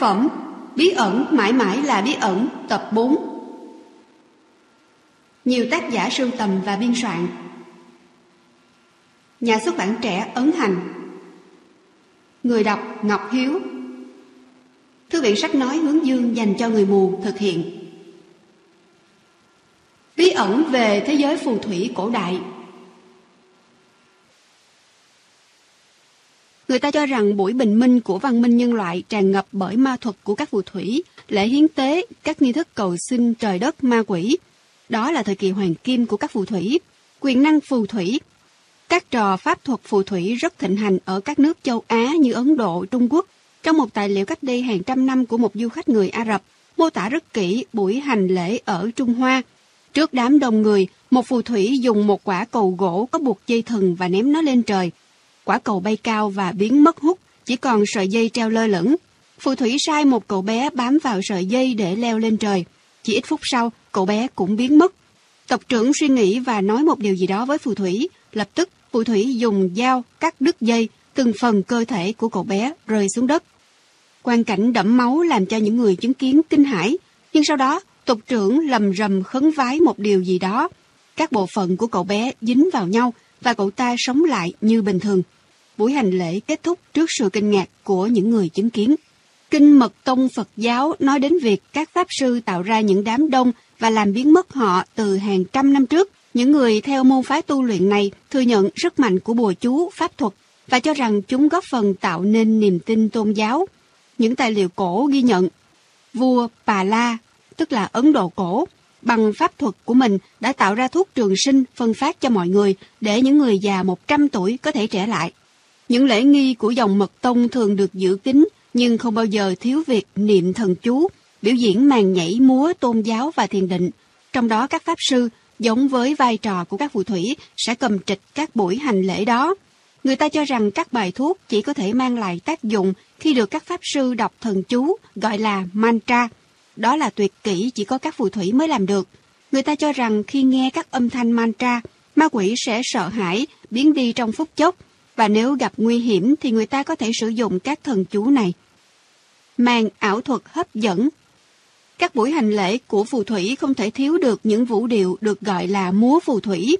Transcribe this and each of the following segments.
Phẩm. Bí ẩn mãi mãi là bí ẩn, tập 4 Nhiều tác giả sưu tầm và biên soạn. Nhà xuất bản trẻ Ấn Hành. Người đọc Ngọc Hiếu. Thư viện sách nói hướng dương dành cho người mù thực hiện. Bí ẩn về thế giới phù thủy cổ đại. Người ta cho rằng buổi bình minh của văn minh nhân loại tràn ngập bởi ma thuật của các phù thủy, lễ hiến tế, các nghi thức cầu xin trời đất ma quỷ. Đó là thời kỳ hoàng kim của các phù thủy, quyền năng phù thủy. Các trò pháp thuật phù thủy rất thịnh hành ở các nước châu Á như Ấn Độ, Trung Quốc. Trong một tài liệu cách đây hàng trăm năm của một du khách người Ả Rập, mô tả rất kỹ buổi hành lễ ở Trung Hoa. Trước đám đông người, một phù thủy dùng một quả cầu gỗ có buộc dây thừng và ném nó lên trời – quả cầu bay cao và biến mất hút, chỉ còn sợi dây treo lơ lửng. Phù thủy sai một cậu bé bám vào sợi dây để leo lên trời. Chỉ ít phút sau, cậu bé cũng biến mất. Tộc trưởng suy nghĩ và nói một điều gì đó với phù thủy. Lập tức, phù thủy dùng dao cắt đứt dây, từng phần cơ thể của cậu bé rơi xuống đất. Quan cảnh đẫm máu làm cho những người chứng kiến kinh hãi. Nhưng sau đó, tộc trưởng lầm rầm khấn vái một điều gì đó. Các bộ phận của cậu bé dính vào nhau và cậu ta sống lại như bình thường buổi hành lễ kết thúc trước sự kinh ngạc của những người chứng kiến. Kinh Mật Tông Phật giáo nói đến việc các pháp sư tạo ra những đám đông và làm biến mất họ từ hàng trăm năm trước. Những người theo môn phái tu luyện này thừa nhận sức mạnh của bùa chú, pháp thuật và cho rằng chúng góp phần tạo nên niềm tin tôn giáo. Những tài liệu cổ ghi nhận vua Bà La, tức là Ấn Độ cổ, bằng pháp thuật của mình đã tạo ra thuốc trường sinh phân phát cho mọi người để những người già 100 tuổi có thể trẻ lại. Những lễ nghi của dòng mật tông thường được giữ kín, nhưng không bao giờ thiếu việc niệm thần chú, biểu diễn màn nhảy múa tôn giáo và thiền định. Trong đó các pháp sư, giống với vai trò của các phù thủy, sẽ cầm trịch các buổi hành lễ đó. Người ta cho rằng các bài thuốc chỉ có thể mang lại tác dụng khi được các pháp sư đọc thần chú, gọi là mantra. Đó là tuyệt kỹ chỉ có các phù thủy mới làm được. Người ta cho rằng khi nghe các âm thanh mantra, ma quỷ sẽ sợ hãi, biến đi trong phút chốc, và nếu gặp nguy hiểm thì người ta có thể sử dụng các thần chú này. Màn ảo thuật hấp dẫn Các buổi hành lễ của phù thủy không thể thiếu được những vũ điệu được gọi là múa phù thủy.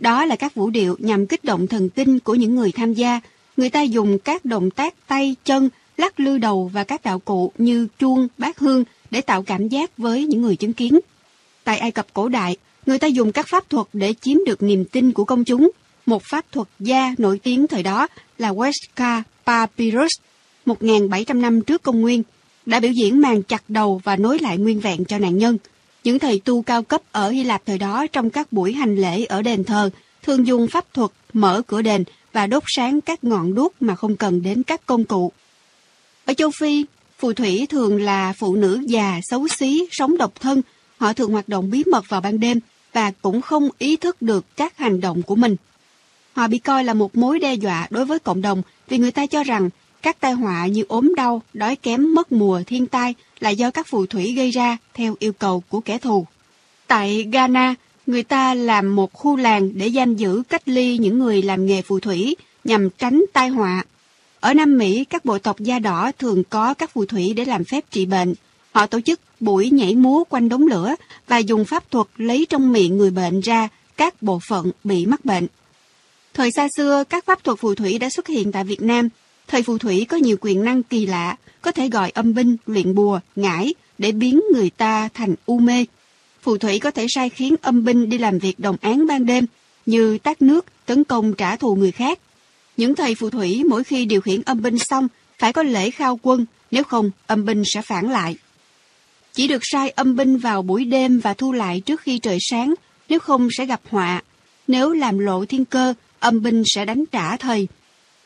Đó là các vũ điệu nhằm kích động thần kinh của những người tham gia. Người ta dùng các động tác tay, chân, lắc lư đầu và các đạo cụ như chuông, bát hương để tạo cảm giác với những người chứng kiến. Tại Ai Cập cổ đại, người ta dùng các pháp thuật để chiếm được niềm tin của công chúng một pháp thuật gia nổi tiếng thời đó là Weska Papyrus, 1.700 năm trước công nguyên, đã biểu diễn màn chặt đầu và nối lại nguyên vẹn cho nạn nhân. Những thầy tu cao cấp ở Hy Lạp thời đó trong các buổi hành lễ ở đền thờ thường dùng pháp thuật mở cửa đền và đốt sáng các ngọn đuốc mà không cần đến các công cụ. Ở châu Phi, phù thủy thường là phụ nữ già, xấu xí, sống độc thân. Họ thường hoạt động bí mật vào ban đêm và cũng không ý thức được các hành động của mình. Họ bị coi là một mối đe dọa đối với cộng đồng vì người ta cho rằng các tai họa như ốm đau, đói kém, mất mùa, thiên tai là do các phù thủy gây ra theo yêu cầu của kẻ thù. Tại Ghana, người ta làm một khu làng để giam giữ cách ly những người làm nghề phù thủy nhằm tránh tai họa. Ở Nam Mỹ, các bộ tộc da đỏ thường có các phù thủy để làm phép trị bệnh. Họ tổ chức buổi nhảy múa quanh đống lửa và dùng pháp thuật lấy trong miệng người bệnh ra các bộ phận bị mắc bệnh. Thời xa xưa, các pháp thuật phù thủy đã xuất hiện tại Việt Nam. Thời phù thủy có nhiều quyền năng kỳ lạ, có thể gọi âm binh, luyện bùa, ngải để biến người ta thành u mê. Phù thủy có thể sai khiến âm binh đi làm việc đồng án ban đêm, như tát nước, tấn công trả thù người khác. Những thầy phù thủy mỗi khi điều khiển âm binh xong phải có lễ khao quân, nếu không âm binh sẽ phản lại. Chỉ được sai âm binh vào buổi đêm và thu lại trước khi trời sáng, nếu không sẽ gặp họa. Nếu làm lộ thiên cơ, âm binh sẽ đánh trả thầy.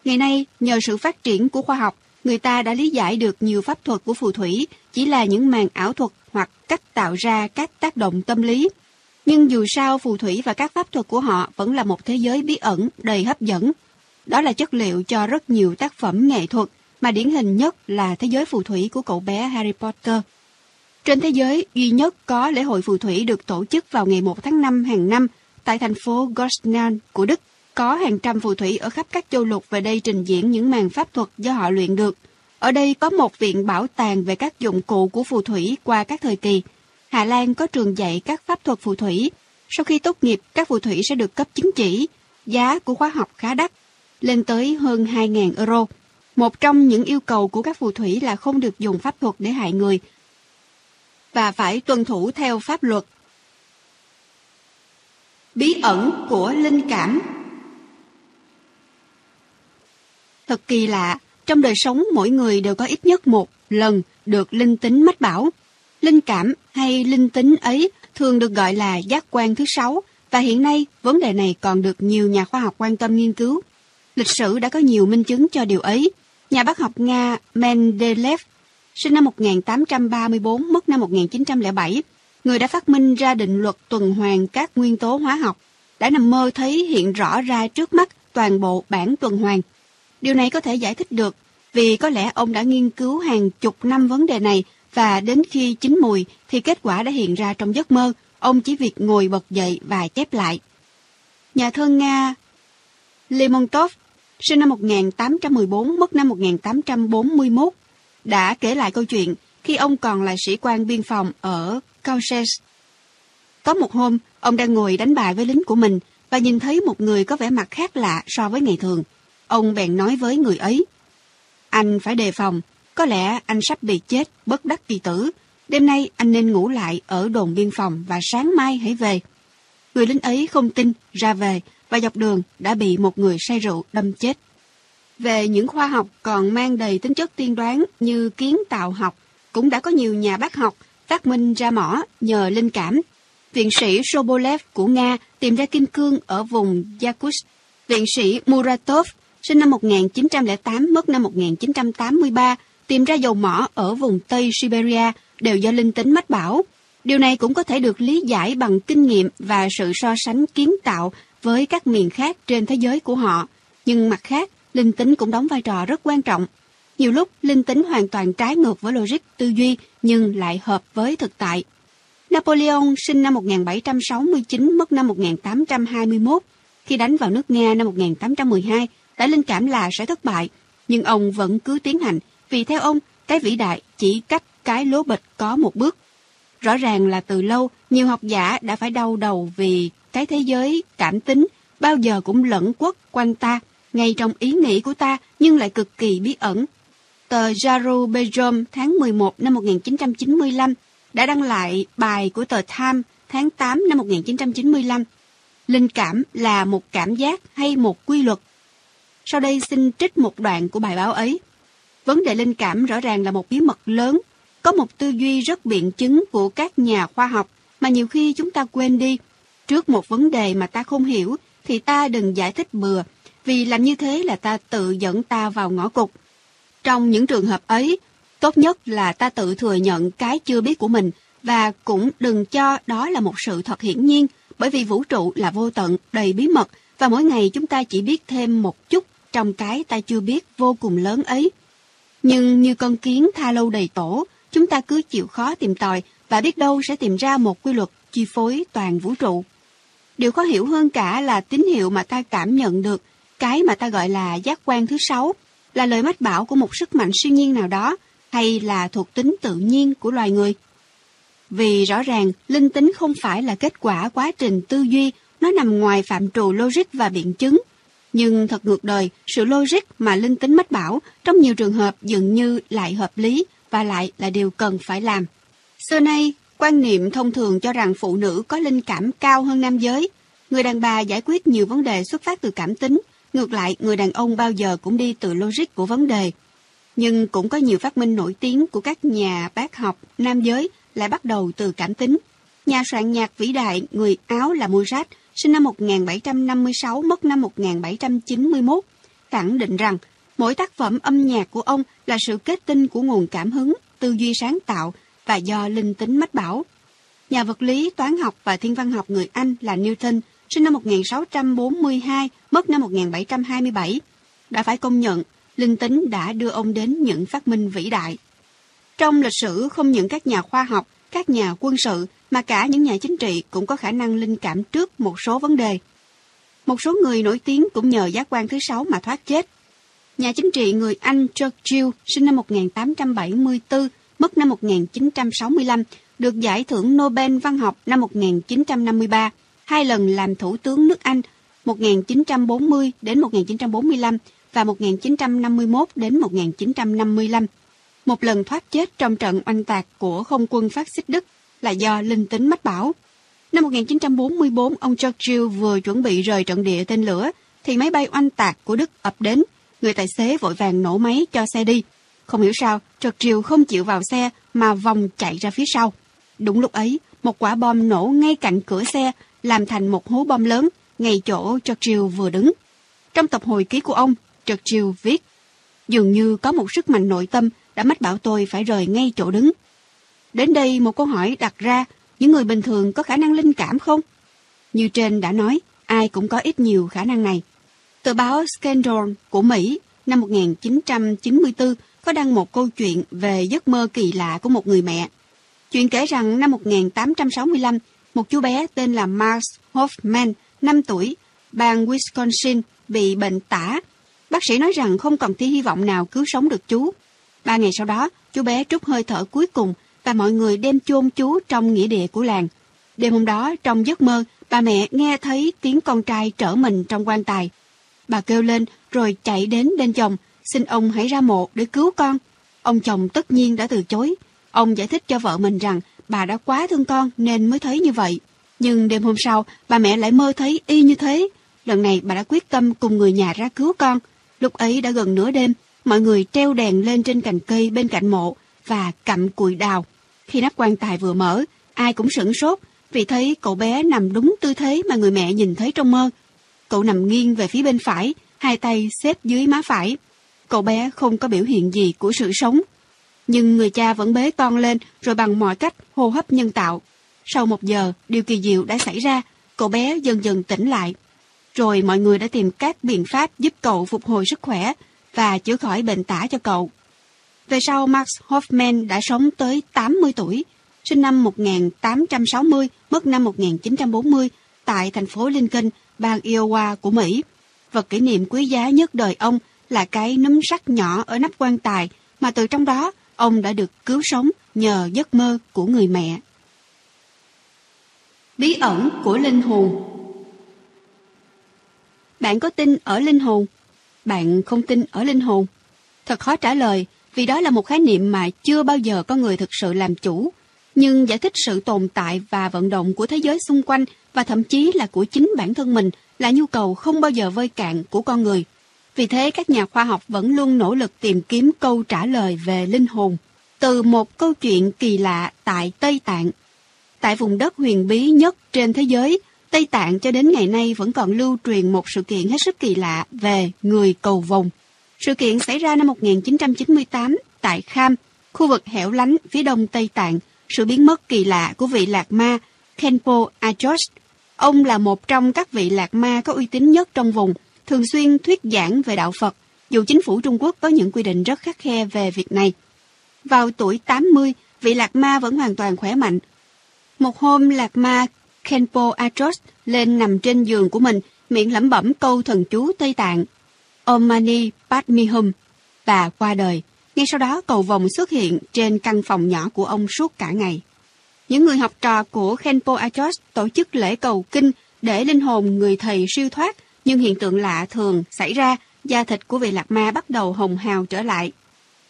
Ngày nay, nhờ sự phát triển của khoa học, người ta đã lý giải được nhiều pháp thuật của phù thủy chỉ là những màn ảo thuật hoặc cách tạo ra các tác động tâm lý. Nhưng dù sao phù thủy và các pháp thuật của họ vẫn là một thế giới bí ẩn đầy hấp dẫn. Đó là chất liệu cho rất nhiều tác phẩm nghệ thuật mà điển hình nhất là thế giới phù thủy của cậu bé Harry Potter. Trên thế giới, duy nhất có lễ hội phù thủy được tổ chức vào ngày 1 tháng 5 hàng năm tại thành phố Gosnell của Đức. Có hàng trăm phù thủy ở khắp các châu lục về đây trình diễn những màn pháp thuật do họ luyện được. Ở đây có một viện bảo tàng về các dụng cụ của phù thủy qua các thời kỳ. Hà Lan có trường dạy các pháp thuật phù thủy. Sau khi tốt nghiệp, các phù thủy sẽ được cấp chứng chỉ. Giá của khóa học khá đắt, lên tới hơn 2.000 euro. Một trong những yêu cầu của các phù thủy là không được dùng pháp thuật để hại người và phải tuân thủ theo pháp luật. Bí ẩn của linh cảm Thật kỳ lạ, trong đời sống mỗi người đều có ít nhất một lần được linh tính mách bảo. Linh cảm hay linh tính ấy thường được gọi là giác quan thứ sáu và hiện nay vấn đề này còn được nhiều nhà khoa học quan tâm nghiên cứu. Lịch sử đã có nhiều minh chứng cho điều ấy. Nhà bác học Nga Mendeleev, sinh năm 1834, mất năm 1907, người đã phát minh ra định luật tuần hoàn các nguyên tố hóa học, đã nằm mơ thấy hiện rõ ra trước mắt toàn bộ bản tuần hoàn. Điều này có thể giải thích được vì có lẽ ông đã nghiên cứu hàng chục năm vấn đề này và đến khi chín mùi thì kết quả đã hiện ra trong giấc mơ, ông chỉ việc ngồi bật dậy và chép lại. Nhà thơ Nga Lemontov, sinh năm 1814, mất năm 1841, đã kể lại câu chuyện khi ông còn là sĩ quan biên phòng ở Caucasus. Có một hôm, ông đang ngồi đánh bài với lính của mình và nhìn thấy một người có vẻ mặt khác lạ so với ngày thường. Ông bèn nói với người ấy, Anh phải đề phòng, có lẽ anh sắp bị chết, bất đắc kỳ tử. Đêm nay anh nên ngủ lại ở đồn biên phòng và sáng mai hãy về. Người lính ấy không tin, ra về và dọc đường đã bị một người say rượu đâm chết. Về những khoa học còn mang đầy tính chất tiên đoán như kiến tạo học, cũng đã có nhiều nhà bác học phát minh ra mỏ nhờ linh cảm. Viện sĩ Sobolev của Nga tìm ra kim cương ở vùng Yakutsk. Viện sĩ Muratov, sinh năm 1908, mất năm 1983, tìm ra dầu mỏ ở vùng Tây Siberia đều do linh tính mách bảo. Điều này cũng có thể được lý giải bằng kinh nghiệm và sự so sánh kiến tạo với các miền khác trên thế giới của họ. Nhưng mặt khác, linh tính cũng đóng vai trò rất quan trọng. Nhiều lúc, linh tính hoàn toàn trái ngược với logic tư duy nhưng lại hợp với thực tại. Napoleon sinh năm 1769, mất năm 1821. Khi đánh vào nước Nga năm 1812, đã linh cảm là sẽ thất bại, nhưng ông vẫn cứ tiến hành vì theo ông, cái vĩ đại chỉ cách cái lố bịch có một bước. Rõ ràng là từ lâu, nhiều học giả đã phải đau đầu vì cái thế giới cảm tính bao giờ cũng lẫn quất quanh ta, ngay trong ý nghĩ của ta nhưng lại cực kỳ bí ẩn. Tờ Jaru Bejom tháng 11 năm 1995 đã đăng lại bài của tờ Time tháng 8 năm 1995. Linh cảm là một cảm giác hay một quy luật. Sau đây xin trích một đoạn của bài báo ấy. Vấn đề linh cảm rõ ràng là một bí mật lớn, có một tư duy rất biện chứng của các nhà khoa học mà nhiều khi chúng ta quên đi. Trước một vấn đề mà ta không hiểu thì ta đừng giải thích bừa, vì làm như thế là ta tự dẫn ta vào ngõ cụt. Trong những trường hợp ấy, tốt nhất là ta tự thừa nhận cái chưa biết của mình và cũng đừng cho đó là một sự thật hiển nhiên, bởi vì vũ trụ là vô tận, đầy bí mật và mỗi ngày chúng ta chỉ biết thêm một chút trong cái ta chưa biết vô cùng lớn ấy. Nhưng như con kiến tha lâu đầy tổ, chúng ta cứ chịu khó tìm tòi và biết đâu sẽ tìm ra một quy luật chi phối toàn vũ trụ. Điều khó hiểu hơn cả là tín hiệu mà ta cảm nhận được, cái mà ta gọi là giác quan thứ sáu, là lời mách bảo của một sức mạnh siêu nhiên nào đó, hay là thuộc tính tự nhiên của loài người. Vì rõ ràng, linh tính không phải là kết quả quá trình tư duy, nó nằm ngoài phạm trù logic và biện chứng, nhưng thật ngược đời, sự logic mà linh tính mách bảo trong nhiều trường hợp dường như lại hợp lý và lại là điều cần phải làm. Xưa nay, quan niệm thông thường cho rằng phụ nữ có linh cảm cao hơn nam giới. Người đàn bà giải quyết nhiều vấn đề xuất phát từ cảm tính, ngược lại người đàn ông bao giờ cũng đi từ logic của vấn đề. Nhưng cũng có nhiều phát minh nổi tiếng của các nhà bác học nam giới lại bắt đầu từ cảm tính. Nhà soạn nhạc vĩ đại người Áo là Mozart sinh năm 1756, mất năm 1791, khẳng định rằng mỗi tác phẩm âm nhạc của ông là sự kết tinh của nguồn cảm hứng, tư duy sáng tạo và do linh tính mách bảo. Nhà vật lý, toán học và thiên văn học người Anh là Newton, sinh năm 1642, mất năm 1727, đã phải công nhận linh tính đã đưa ông đến những phát minh vĩ đại. Trong lịch sử, không những các nhà khoa học, các nhà quân sự mà cả những nhà chính trị cũng có khả năng linh cảm trước một số vấn đề. Một số người nổi tiếng cũng nhờ giác quan thứ sáu mà thoát chết. nhà chính trị người Anh Churchill sinh năm 1874, mất năm 1965, được giải thưởng Nobel văn học năm 1953, hai lần làm thủ tướng nước Anh 1940 đến 1945 và 1951 đến 1955. Một lần thoát chết trong trận oanh tạc của không quân phát xít Đức là do linh tính mách bảo. Năm 1944, ông Churchill vừa chuẩn bị rời trận địa tên lửa, thì máy bay oanh tạc của Đức ập đến. Người tài xế vội vàng nổ máy cho xe đi. Không hiểu sao, Churchill không chịu vào xe mà vòng chạy ra phía sau. Đúng lúc ấy, một quả bom nổ ngay cạnh cửa xe, làm thành một hố bom lớn, ngay chỗ Churchill vừa đứng. Trong tập hồi ký của ông, Churchill viết, Dường như có một sức mạnh nội tâm đã mách bảo tôi phải rời ngay chỗ đứng. Đến đây một câu hỏi đặt ra, những người bình thường có khả năng linh cảm không? Như trên đã nói, ai cũng có ít nhiều khả năng này. Tờ báo Scandal của Mỹ năm 1994 có đăng một câu chuyện về giấc mơ kỳ lạ của một người mẹ. Chuyện kể rằng năm 1865, một chú bé tên là Mars Hoffman, 5 tuổi, bang Wisconsin, bị bệnh tả. Bác sĩ nói rằng không còn tí hy vọng nào cứu sống được chú. Ba ngày sau đó, chú bé trút hơi thở cuối cùng và mọi người đem chôn chú trong nghĩa địa của làng. Đêm hôm đó, trong giấc mơ, bà mẹ nghe thấy tiếng con trai trở mình trong quan tài. Bà kêu lên rồi chạy đến bên chồng, xin ông hãy ra mộ để cứu con. Ông chồng tất nhiên đã từ chối. Ông giải thích cho vợ mình rằng bà đã quá thương con nên mới thấy như vậy. Nhưng đêm hôm sau, bà mẹ lại mơ thấy y như thế. Lần này bà đã quyết tâm cùng người nhà ra cứu con. Lúc ấy đã gần nửa đêm, mọi người treo đèn lên trên cành cây bên cạnh mộ và cặm cùi đào. Khi nắp quan tài vừa mở, ai cũng sửng sốt vì thấy cậu bé nằm đúng tư thế mà người mẹ nhìn thấy trong mơ. Cậu nằm nghiêng về phía bên phải, hai tay xếp dưới má phải. Cậu bé không có biểu hiện gì của sự sống. Nhưng người cha vẫn bế con lên rồi bằng mọi cách hô hấp nhân tạo. Sau một giờ, điều kỳ diệu đã xảy ra, cậu bé dần dần tỉnh lại. Rồi mọi người đã tìm các biện pháp giúp cậu phục hồi sức khỏe và chữa khỏi bệnh tả cho cậu. Về sau, Max Hoffman đã sống tới 80 tuổi, sinh năm 1860, mất năm 1940 tại thành phố Lincoln, bang Iowa của Mỹ. Vật kỷ niệm quý giá nhất đời ông là cái núm sắt nhỏ ở nắp quan tài mà từ trong đó ông đã được cứu sống nhờ giấc mơ của người mẹ. Bí ẩn của linh hồn Bạn có tin ở linh hồn? Bạn không tin ở linh hồn? Thật khó trả lời vì đó là một khái niệm mà chưa bao giờ có người thực sự làm chủ. Nhưng giải thích sự tồn tại và vận động của thế giới xung quanh và thậm chí là của chính bản thân mình là nhu cầu không bao giờ vơi cạn của con người. Vì thế các nhà khoa học vẫn luôn nỗ lực tìm kiếm câu trả lời về linh hồn từ một câu chuyện kỳ lạ tại Tây Tạng. Tại vùng đất huyền bí nhất trên thế giới, Tây Tạng cho đến ngày nay vẫn còn lưu truyền một sự kiện hết sức kỳ lạ về người cầu vồng. Sự kiện xảy ra năm 1998 tại Kham, khu vực hẻo lánh phía đông Tây Tạng, sự biến mất kỳ lạ của vị lạc ma Khenpo Ajos. Ông là một trong các vị lạc ma có uy tín nhất trong vùng, thường xuyên thuyết giảng về đạo Phật, dù chính phủ Trung Quốc có những quy định rất khắc khe về việc này. Vào tuổi 80, vị lạc ma vẫn hoàn toàn khỏe mạnh. Một hôm, lạc ma Khenpo Ajos lên nằm trên giường của mình, miệng lẩm bẩm câu thần chú Tây Tạng. Omani Padmihum và qua đời. Ngay sau đó cầu vồng xuất hiện trên căn phòng nhỏ của ông suốt cả ngày. Những người học trò của Khenpo Achos tổ chức lễ cầu kinh để linh hồn người thầy siêu thoát, nhưng hiện tượng lạ thường xảy ra, da thịt của vị lạc ma bắt đầu hồng hào trở lại.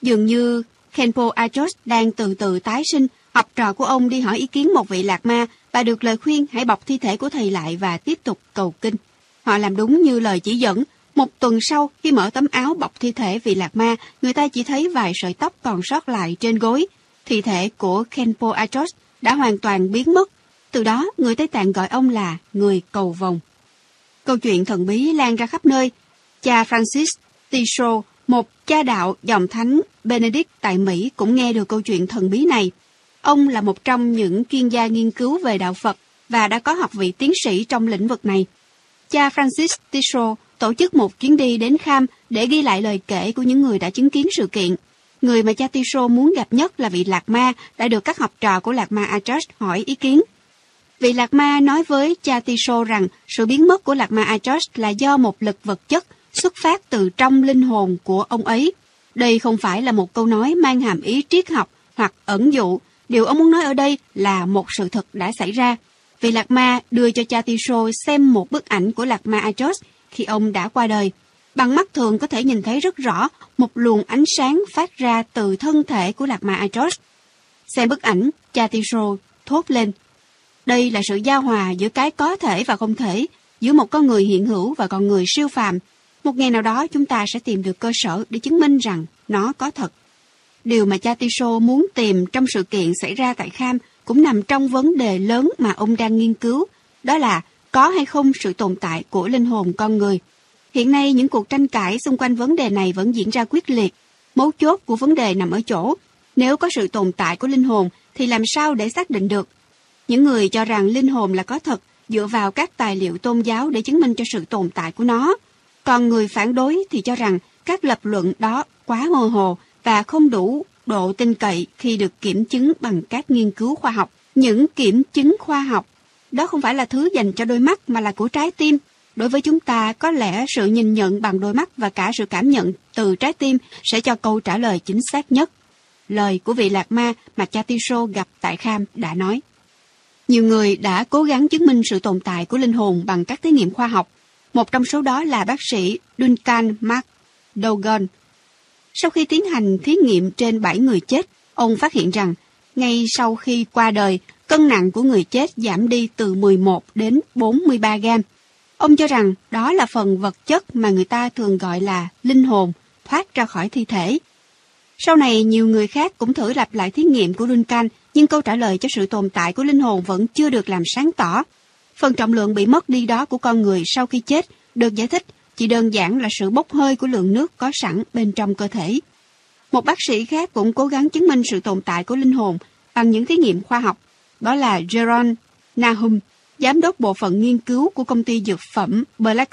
Dường như Khenpo Achos đang từ từ tái sinh, học trò của ông đi hỏi ý kiến một vị lạc ma và được lời khuyên hãy bọc thi thể của thầy lại và tiếp tục cầu kinh. Họ làm đúng như lời chỉ dẫn, một tuần sau, khi mở tấm áo bọc thi thể vị lạc ma, người ta chỉ thấy vài sợi tóc còn sót lại trên gối. Thi thể của Kenpo Atros đã hoàn toàn biến mất. Từ đó, người Tây Tạng gọi ông là người cầu vồng. Câu chuyện thần bí lan ra khắp nơi. Cha Francis Tisho, một cha đạo dòng thánh Benedict tại Mỹ cũng nghe được câu chuyện thần bí này. Ông là một trong những chuyên gia nghiên cứu về đạo Phật và đã có học vị tiến sĩ trong lĩnh vực này. Cha Francis Tisho tổ chức một chuyến đi đến Kham để ghi lại lời kể của những người đã chứng kiến sự kiện. Người mà cha Tiso muốn gặp nhất là vị Lạc Ma đã được các học trò của Lạc Ma Ajos hỏi ý kiến. Vị Lạc Ma nói với cha Tiso rằng sự biến mất của Lạc Ma Ajos là do một lực vật chất xuất phát từ trong linh hồn của ông ấy. Đây không phải là một câu nói mang hàm ý triết học hoặc ẩn dụ. Điều ông muốn nói ở đây là một sự thật đã xảy ra. vị Lạc Ma đưa cho cha xem một bức ảnh của Lạc Ma Achos khi ông đã qua đời. Bằng mắt thường có thể nhìn thấy rất rõ một luồng ánh sáng phát ra từ thân thể của Lạc Ma Achos. Xem bức ảnh, cha thốt lên. Đây là sự giao hòa giữa cái có thể và không thể, giữa một con người hiện hữu và con người siêu phàm. Một ngày nào đó chúng ta sẽ tìm được cơ sở để chứng minh rằng nó có thật. Điều mà cha muốn tìm trong sự kiện xảy ra tại Kham cũng nằm trong vấn đề lớn mà ông đang nghiên cứu, đó là có hay không sự tồn tại của linh hồn con người. Hiện nay những cuộc tranh cãi xung quanh vấn đề này vẫn diễn ra quyết liệt. Mấu chốt của vấn đề nằm ở chỗ, nếu có sự tồn tại của linh hồn thì làm sao để xác định được? Những người cho rằng linh hồn là có thật dựa vào các tài liệu tôn giáo để chứng minh cho sự tồn tại của nó. Còn người phản đối thì cho rằng các lập luận đó quá mơ hồ và không đủ độ tin cậy khi được kiểm chứng bằng các nghiên cứu khoa học. Những kiểm chứng khoa học đó không phải là thứ dành cho đôi mắt mà là của trái tim. Đối với chúng ta, có lẽ sự nhìn nhận bằng đôi mắt và cả sự cảm nhận từ trái tim sẽ cho câu trả lời chính xác nhất. Lời của vị lạc ma mà cha gặp tại Kham đã nói. Nhiều người đã cố gắng chứng minh sự tồn tại của linh hồn bằng các thí nghiệm khoa học. Một trong số đó là bác sĩ Duncan Mark Dogon. Sau khi tiến hành thí nghiệm trên 7 người chết, ông phát hiện rằng ngay sau khi qua đời, cân nặng của người chết giảm đi từ 11 đến 43 gram. Ông cho rằng đó là phần vật chất mà người ta thường gọi là linh hồn thoát ra khỏi thi thể. Sau này, nhiều người khác cũng thử lặp lại thí nghiệm của Duncan, nhưng câu trả lời cho sự tồn tại của linh hồn vẫn chưa được làm sáng tỏ. Phần trọng lượng bị mất đi đó của con người sau khi chết được giải thích chỉ đơn giản là sự bốc hơi của lượng nước có sẵn bên trong cơ thể. Một bác sĩ khác cũng cố gắng chứng minh sự tồn tại của linh hồn bằng những thí nghiệm khoa học. Đó là Geron Nahum, giám đốc bộ phận nghiên cứu của công ty dược phẩm Berlex.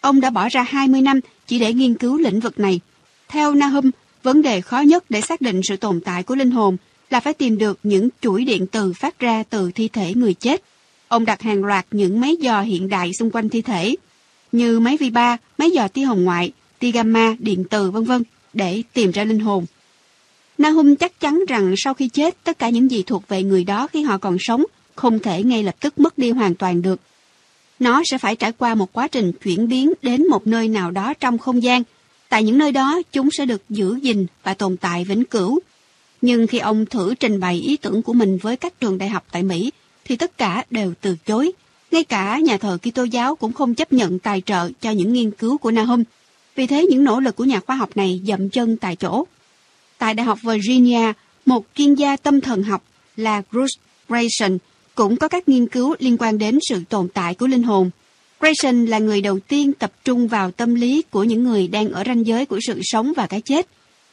Ông đã bỏ ra 20 năm chỉ để nghiên cứu lĩnh vực này. Theo Nahum, vấn đề khó nhất để xác định sự tồn tại của linh hồn là phải tìm được những chuỗi điện từ phát ra từ thi thể người chết. Ông đặt hàng loạt những máy dò hiện đại xung quanh thi thể, như máy vi ba, máy dò tia hồng ngoại, tia gamma, điện từ vân vân để tìm ra linh hồn. Nahum chắc chắn rằng sau khi chết, tất cả những gì thuộc về người đó khi họ còn sống không thể ngay lập tức mất đi hoàn toàn được. Nó sẽ phải trải qua một quá trình chuyển biến đến một nơi nào đó trong không gian. Tại những nơi đó, chúng sẽ được giữ gìn và tồn tại vĩnh cửu. Nhưng khi ông thử trình bày ý tưởng của mình với các trường đại học tại Mỹ, thì tất cả đều từ chối. Ngay cả nhà thờ Kitô giáo cũng không chấp nhận tài trợ cho những nghiên cứu của Nahum. Vì thế những nỗ lực của nhà khoa học này dậm chân tại chỗ. Tại Đại học Virginia, một chuyên gia tâm thần học là Bruce Grayson cũng có các nghiên cứu liên quan đến sự tồn tại của linh hồn. Grayson là người đầu tiên tập trung vào tâm lý của những người đang ở ranh giới của sự sống và cái chết.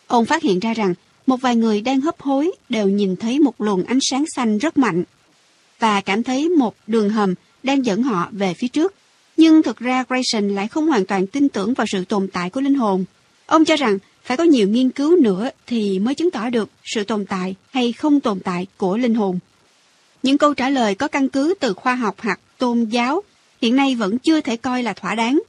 Ông phát hiện ra rằng một vài người đang hấp hối đều nhìn thấy một luồng ánh sáng xanh rất mạnh và cảm thấy một đường hầm đang dẫn họ về phía trước. Nhưng thực ra Grayson lại không hoàn toàn tin tưởng vào sự tồn tại của linh hồn. Ông cho rằng phải có nhiều nghiên cứu nữa thì mới chứng tỏ được sự tồn tại hay không tồn tại của linh hồn. Những câu trả lời có căn cứ từ khoa học hoặc tôn giáo hiện nay vẫn chưa thể coi là thỏa đáng.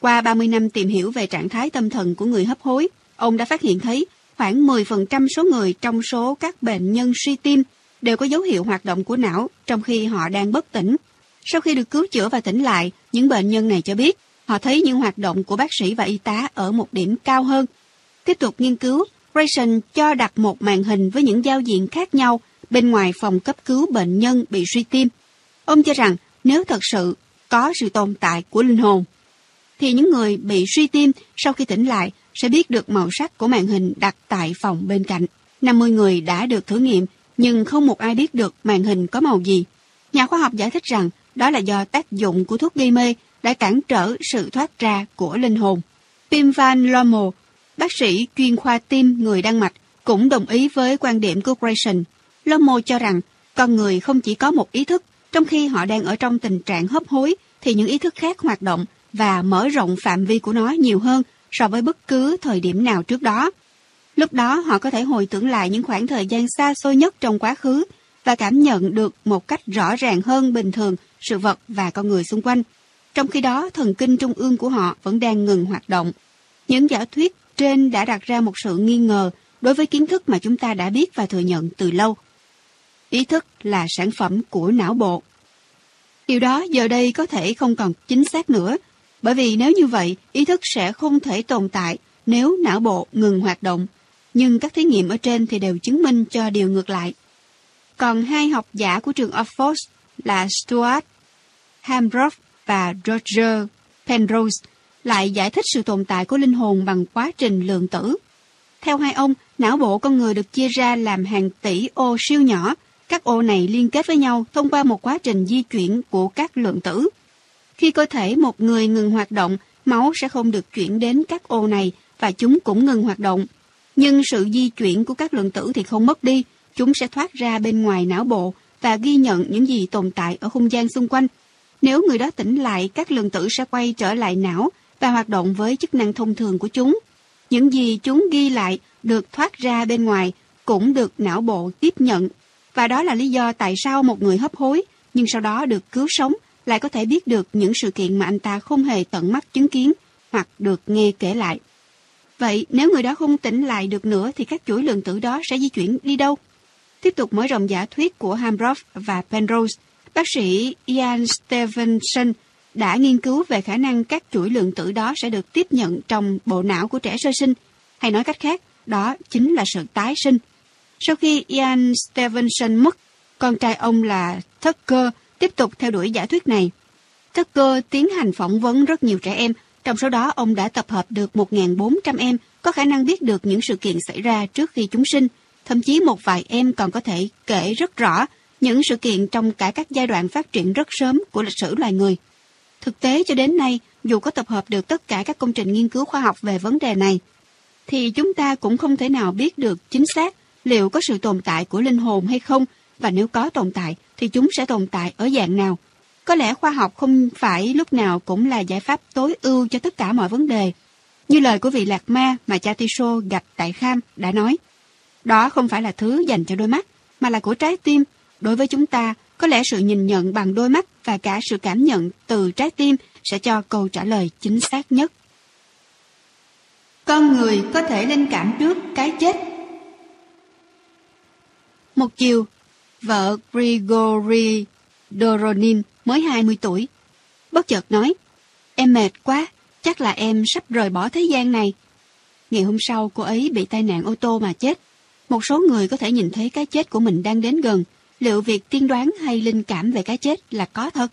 Qua 30 năm tìm hiểu về trạng thái tâm thần của người hấp hối, ông đã phát hiện thấy khoảng 10% số người trong số các bệnh nhân suy tim đều có dấu hiệu hoạt động của não trong khi họ đang bất tỉnh. Sau khi được cứu chữa và tỉnh lại, những bệnh nhân này cho biết họ thấy những hoạt động của bác sĩ và y tá ở một điểm cao hơn. Tiếp tục nghiên cứu, Grayson cho đặt một màn hình với những giao diện khác nhau bên ngoài phòng cấp cứu bệnh nhân bị suy tim. Ông cho rằng nếu thật sự có sự tồn tại của linh hồn, thì những người bị suy tim sau khi tỉnh lại sẽ biết được màu sắc của màn hình đặt tại phòng bên cạnh. 50 người đã được thử nghiệm, nhưng không một ai biết được màn hình có màu gì. Nhà khoa học giải thích rằng đó là do tác dụng của thuốc gây mê đã cản trở sự thoát ra của linh hồn. Pim Van Lommel, bác sĩ chuyên khoa tim người Đan Mạch, cũng đồng ý với quan điểm của Grayson. Lommel cho rằng con người không chỉ có một ý thức, trong khi họ đang ở trong tình trạng hấp hối thì những ý thức khác hoạt động và mở rộng phạm vi của nó nhiều hơn so với bất cứ thời điểm nào trước đó. Lúc đó họ có thể hồi tưởng lại những khoảng thời gian xa xôi nhất trong quá khứ và cảm nhận được một cách rõ ràng hơn bình thường sự vật và con người xung quanh. trong khi đó thần kinh trung ương của họ vẫn đang ngừng hoạt động. Những giả thuyết trên đã đặt ra một sự nghi ngờ đối với kiến thức mà chúng ta đã biết và thừa nhận từ lâu. Ý thức là sản phẩm của não bộ. Điều đó giờ đây có thể không còn chính xác nữa, bởi vì nếu như vậy, ý thức sẽ không thể tồn tại nếu não bộ ngừng hoạt động. Nhưng các thí nghiệm ở trên thì đều chứng minh cho điều ngược lại. Còn hai học giả của trường Oxford là Stuart Hambrough và Roger Penrose lại giải thích sự tồn tại của linh hồn bằng quá trình lượng tử. Theo hai ông, não bộ con người được chia ra làm hàng tỷ ô siêu nhỏ. Các ô này liên kết với nhau thông qua một quá trình di chuyển của các lượng tử. Khi cơ thể một người ngừng hoạt động, máu sẽ không được chuyển đến các ô này và chúng cũng ngừng hoạt động. Nhưng sự di chuyển của các lượng tử thì không mất đi, chúng sẽ thoát ra bên ngoài não bộ và ghi nhận những gì tồn tại ở không gian xung quanh. Nếu người đó tỉnh lại, các lượng tử sẽ quay trở lại não và hoạt động với chức năng thông thường của chúng. Những gì chúng ghi lại được thoát ra bên ngoài cũng được não bộ tiếp nhận. Và đó là lý do tại sao một người hấp hối nhưng sau đó được cứu sống lại có thể biết được những sự kiện mà anh ta không hề tận mắt chứng kiến hoặc được nghe kể lại. Vậy nếu người đó không tỉnh lại được nữa thì các chuỗi lượng tử đó sẽ di chuyển đi đâu? Tiếp tục mở rộng giả thuyết của Hambroff và Penrose, bác sĩ Ian Stevenson đã nghiên cứu về khả năng các chuỗi lượng tử đó sẽ được tiếp nhận trong bộ não của trẻ sơ sinh, hay nói cách khác, đó chính là sự tái sinh. Sau khi Ian Stevenson mất, con trai ông là Tucker tiếp tục theo đuổi giả thuyết này. Tucker tiến hành phỏng vấn rất nhiều trẻ em, trong số đó ông đã tập hợp được 1.400 em có khả năng biết được những sự kiện xảy ra trước khi chúng sinh. Thậm chí một vài em còn có thể kể rất rõ những sự kiện trong cả các giai đoạn phát triển rất sớm của lịch sử loài người. Thực tế cho đến nay, dù có tập hợp được tất cả các công trình nghiên cứu khoa học về vấn đề này, thì chúng ta cũng không thể nào biết được chính xác liệu có sự tồn tại của linh hồn hay không, và nếu có tồn tại thì chúng sẽ tồn tại ở dạng nào. Có lẽ khoa học không phải lúc nào cũng là giải pháp tối ưu cho tất cả mọi vấn đề. Như lời của vị lạc ma mà cha Tiso gặp tại Kham đã nói. Đó không phải là thứ dành cho đôi mắt, mà là của trái tim. Đối với chúng ta, có lẽ sự nhìn nhận bằng đôi mắt và cả sự cảm nhận từ trái tim sẽ cho câu trả lời chính xác nhất. Con người có thể linh cảm trước cái chết. Một chiều, vợ Grigory Doronin mới 20 tuổi. Bất chợt nói, em mệt quá, chắc là em sắp rời bỏ thế gian này. Ngày hôm sau cô ấy bị tai nạn ô tô mà chết. Một số người có thể nhìn thấy cái chết của mình đang đến gần, liệu việc tiên đoán hay linh cảm về cái chết là có thật?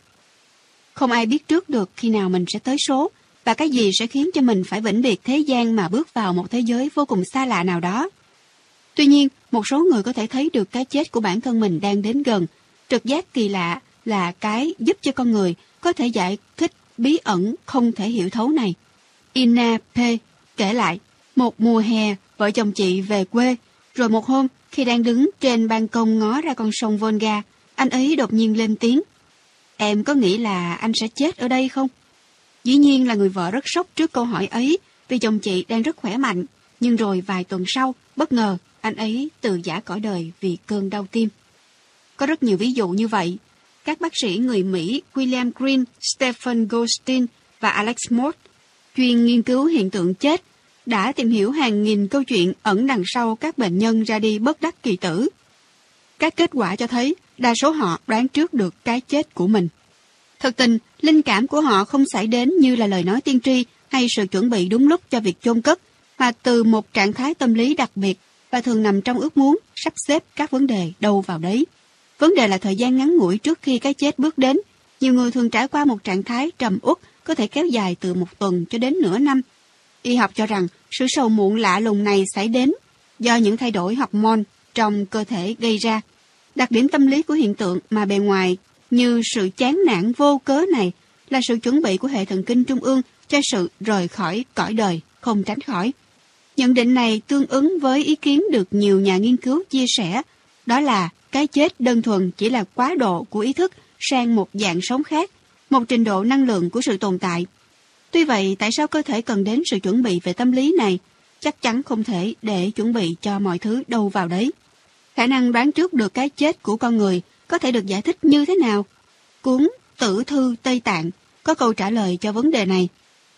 Không ai biết trước được khi nào mình sẽ tới số và cái gì sẽ khiến cho mình phải vĩnh biệt thế gian mà bước vào một thế giới vô cùng xa lạ nào đó. Tuy nhiên, một số người có thể thấy được cái chết của bản thân mình đang đến gần. Trực giác kỳ lạ là cái giúp cho con người có thể giải thích bí ẩn không thể hiểu thấu này. Ina P. kể lại, một mùa hè, vợ chồng chị về quê, rồi một hôm khi đang đứng trên ban công ngó ra con sông Volga, anh ấy đột nhiên lên tiếng. Em có nghĩ là anh sẽ chết ở đây không? Dĩ nhiên là người vợ rất sốc trước câu hỏi ấy vì chồng chị đang rất khỏe mạnh. Nhưng rồi vài tuần sau, bất ngờ, anh ấy từ giả cõi đời vì cơn đau tim. Có rất nhiều ví dụ như vậy. Các bác sĩ người Mỹ William Green, Stephen Goldstein và Alex Mott chuyên nghiên cứu hiện tượng chết đã tìm hiểu hàng nghìn câu chuyện ẩn đằng sau các bệnh nhân ra đi bất đắc kỳ tử. Các kết quả cho thấy đa số họ đoán trước được cái chết của mình. Thực tình, linh cảm của họ không xảy đến như là lời nói tiên tri hay sự chuẩn bị đúng lúc cho việc chôn cất, mà từ một trạng thái tâm lý đặc biệt và thường nằm trong ước muốn sắp xếp các vấn đề đâu vào đấy. Vấn đề là thời gian ngắn ngủi trước khi cái chết bước đến. Nhiều người thường trải qua một trạng thái trầm uất có thể kéo dài từ một tuần cho đến nửa năm Y học cho rằng sự sầu muộn lạ lùng này xảy đến do những thay đổi hormone trong cơ thể gây ra. Đặc điểm tâm lý của hiện tượng mà bề ngoài như sự chán nản vô cớ này là sự chuẩn bị của hệ thần kinh trung ương cho sự rời khỏi cõi đời, không tránh khỏi. Nhận định này tương ứng với ý kiến được nhiều nhà nghiên cứu chia sẻ, đó là cái chết đơn thuần chỉ là quá độ của ý thức sang một dạng sống khác, một trình độ năng lượng của sự tồn tại Tuy vậy, tại sao cơ thể cần đến sự chuẩn bị về tâm lý này? Chắc chắn không thể để chuẩn bị cho mọi thứ đâu vào đấy. Khả năng đoán trước được cái chết của con người có thể được giải thích như thế nào? Cuốn Tử Thư Tây Tạng có câu trả lời cho vấn đề này.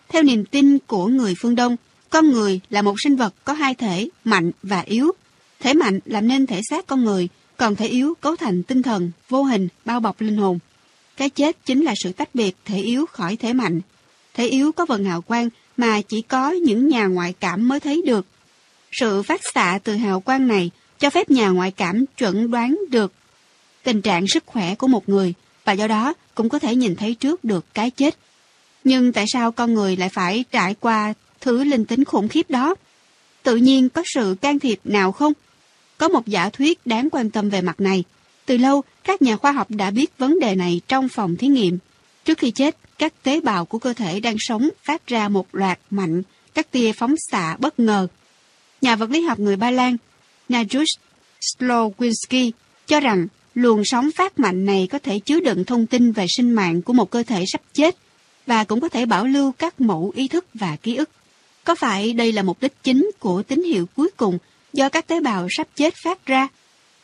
Theo niềm tin của người phương Đông, con người là một sinh vật có hai thể, mạnh và yếu. Thể mạnh làm nên thể xác con người, còn thể yếu cấu thành tinh thần, vô hình, bao bọc linh hồn. Cái chết chính là sự tách biệt thể yếu khỏi thể mạnh. Thể yếu có vần hào quang mà chỉ có những nhà ngoại cảm mới thấy được. Sự phát xạ từ hào quang này cho phép nhà ngoại cảm chuẩn đoán được tình trạng sức khỏe của một người và do đó cũng có thể nhìn thấy trước được cái chết. Nhưng tại sao con người lại phải trải qua thứ linh tính khủng khiếp đó? Tự nhiên có sự can thiệp nào không? Có một giả thuyết đáng quan tâm về mặt này. Từ lâu, các nhà khoa học đã biết vấn đề này trong phòng thí nghiệm. Trước khi chết, các tế bào của cơ thể đang sống phát ra một loạt mạnh các tia phóng xạ bất ngờ. Nhà vật lý học người Ba Lan Najus Slowinski cho rằng luồng sóng phát mạnh này có thể chứa đựng thông tin về sinh mạng của một cơ thể sắp chết và cũng có thể bảo lưu các mẫu ý thức và ký ức. Có phải đây là mục đích chính của tín hiệu cuối cùng do các tế bào sắp chết phát ra?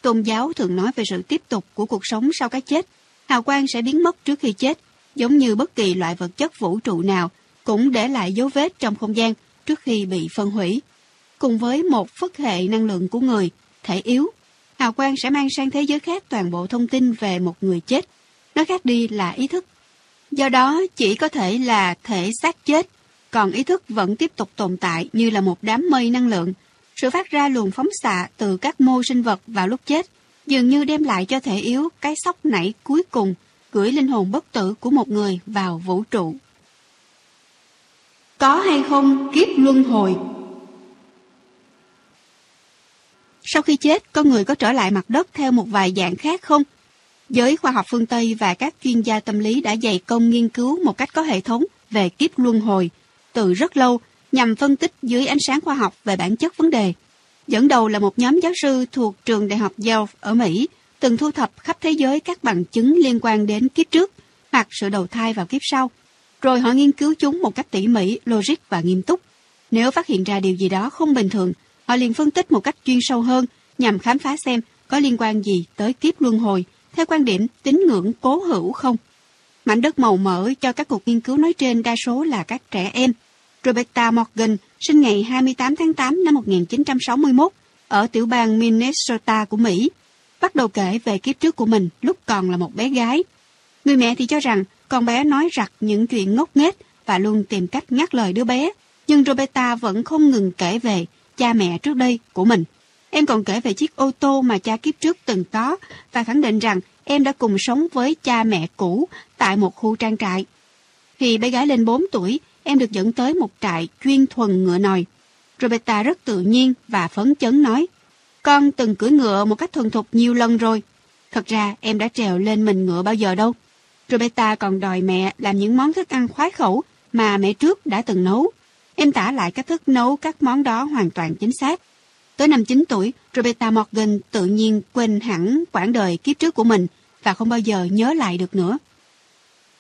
Tôn giáo thường nói về sự tiếp tục của cuộc sống sau cái chết. Hào quang sẽ biến mất trước khi chết, giống như bất kỳ loại vật chất vũ trụ nào cũng để lại dấu vết trong không gian trước khi bị phân hủy. Cùng với một phức hệ năng lượng của người, thể yếu, hào quang sẽ mang sang thế giới khác toàn bộ thông tin về một người chết. Nói khác đi là ý thức. Do đó chỉ có thể là thể xác chết, còn ý thức vẫn tiếp tục tồn tại như là một đám mây năng lượng. Sự phát ra luồng phóng xạ từ các mô sinh vật vào lúc chết dường như đem lại cho thể yếu cái sóc nảy cuối cùng gửi linh hồn bất tử của một người vào vũ trụ. Có hay không kiếp luân hồi? Sau khi chết, con người có trở lại mặt đất theo một vài dạng khác không? Giới khoa học phương Tây và các chuyên gia tâm lý đã dày công nghiên cứu một cách có hệ thống về kiếp luân hồi từ rất lâu nhằm phân tích dưới ánh sáng khoa học về bản chất vấn đề. Dẫn đầu là một nhóm giáo sư thuộc trường Đại học Yale ở Mỹ, từng thu thập khắp thế giới các bằng chứng liên quan đến kiếp trước hoặc sự đầu thai vào kiếp sau. Rồi họ nghiên cứu chúng một cách tỉ mỉ, logic và nghiêm túc. Nếu phát hiện ra điều gì đó không bình thường, họ liền phân tích một cách chuyên sâu hơn nhằm khám phá xem có liên quan gì tới kiếp luân hồi, theo quan điểm tín ngưỡng cố hữu không. Mảnh đất màu mỡ cho các cuộc nghiên cứu nói trên đa số là các trẻ em. Roberta Morgan sinh ngày 28 tháng 8 năm 1961 ở tiểu bang Minnesota của Mỹ, bắt đầu kể về kiếp trước của mình lúc còn là một bé gái. Người mẹ thì cho rằng con bé nói rặt những chuyện ngốc nghếch và luôn tìm cách ngắt lời đứa bé. Nhưng Roberta vẫn không ngừng kể về cha mẹ trước đây của mình. Em còn kể về chiếc ô tô mà cha kiếp trước từng có và khẳng định rằng em đã cùng sống với cha mẹ cũ tại một khu trang trại. Khi bé gái lên 4 tuổi, em được dẫn tới một trại chuyên thuần ngựa nòi. Roberta rất tự nhiên và phấn chấn nói, con từng cưỡi ngựa một cách thuần thục nhiều lần rồi. Thật ra em đã trèo lên mình ngựa bao giờ đâu. Roberta còn đòi mẹ làm những món thức ăn khoái khẩu mà mẹ trước đã từng nấu. Em tả lại cách thức nấu các món đó hoàn toàn chính xác. Tới năm 9 tuổi, Roberta Morgan tự nhiên quên hẳn quãng đời kiếp trước của mình và không bao giờ nhớ lại được nữa.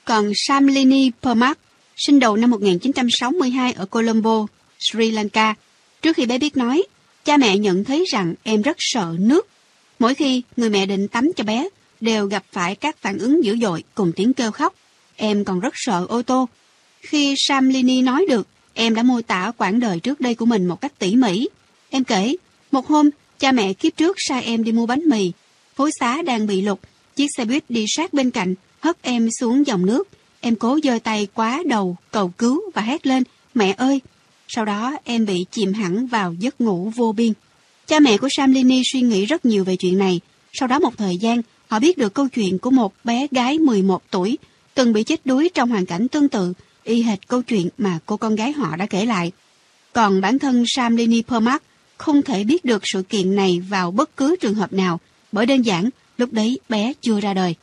Còn Samlini Permak, sinh đầu năm 1962 ở Colombo, Sri Lanka, trước khi bé biết nói, cha mẹ nhận thấy rằng em rất sợ nước. Mỗi khi người mẹ định tắm cho bé, đều gặp phải các phản ứng dữ dội cùng tiếng kêu khóc. Em còn rất sợ ô tô. Khi Samlini nói được, em đã mô tả quãng đời trước đây của mình một cách tỉ mỉ. Em kể, một hôm, cha mẹ kiếp trước sai em đi mua bánh mì. Phối xá đang bị lục, chiếc xe buýt đi sát bên cạnh, hất em xuống dòng nước. Em cố giơ tay quá đầu, cầu cứu và hét lên, mẹ ơi! Sau đó em bị chìm hẳn vào giấc ngủ vô biên. Cha mẹ của Samlini suy nghĩ rất nhiều về chuyện này. Sau đó một thời gian, họ biết được câu chuyện của một bé gái 11 tuổi từng bị chết đuối trong hoàn cảnh tương tự, y hệt câu chuyện mà cô con gái họ đã kể lại. Còn bản thân Samlini Permak không thể biết được sự kiện này vào bất cứ trường hợp nào, bởi đơn giản lúc đấy bé chưa ra đời.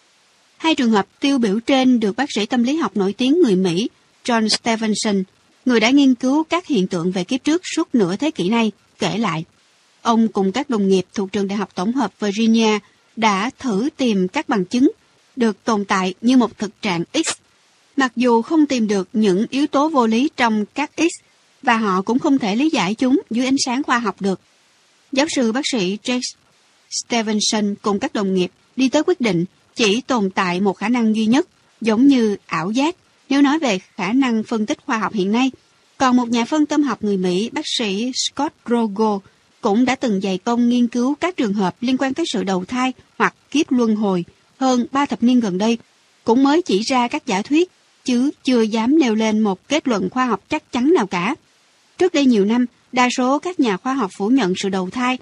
Hai trường hợp tiêu biểu trên được bác sĩ tâm lý học nổi tiếng người Mỹ John Stevenson, người đã nghiên cứu các hiện tượng về kiếp trước suốt nửa thế kỷ nay, kể lại. Ông cùng các đồng nghiệp thuộc trường Đại học Tổng hợp Virginia đã thử tìm các bằng chứng được tồn tại như một thực trạng X. Mặc dù không tìm được những yếu tố vô lý trong các X, và họ cũng không thể lý giải chúng dưới ánh sáng khoa học được. Giáo sư bác sĩ Jake Stevenson cùng các đồng nghiệp đi tới quyết định chỉ tồn tại một khả năng duy nhất, giống như ảo giác, nếu nói về khả năng phân tích khoa học hiện nay. Còn một nhà phân tâm học người Mỹ, bác sĩ Scott Rogo, cũng đã từng dày công nghiên cứu các trường hợp liên quan tới sự đầu thai hoặc kiếp luân hồi hơn ba thập niên gần đây, cũng mới chỉ ra các giả thuyết, chứ chưa dám nêu lên một kết luận khoa học chắc chắn nào cả. Trước đây nhiều năm, đa số các nhà khoa học phủ nhận sự đầu thai,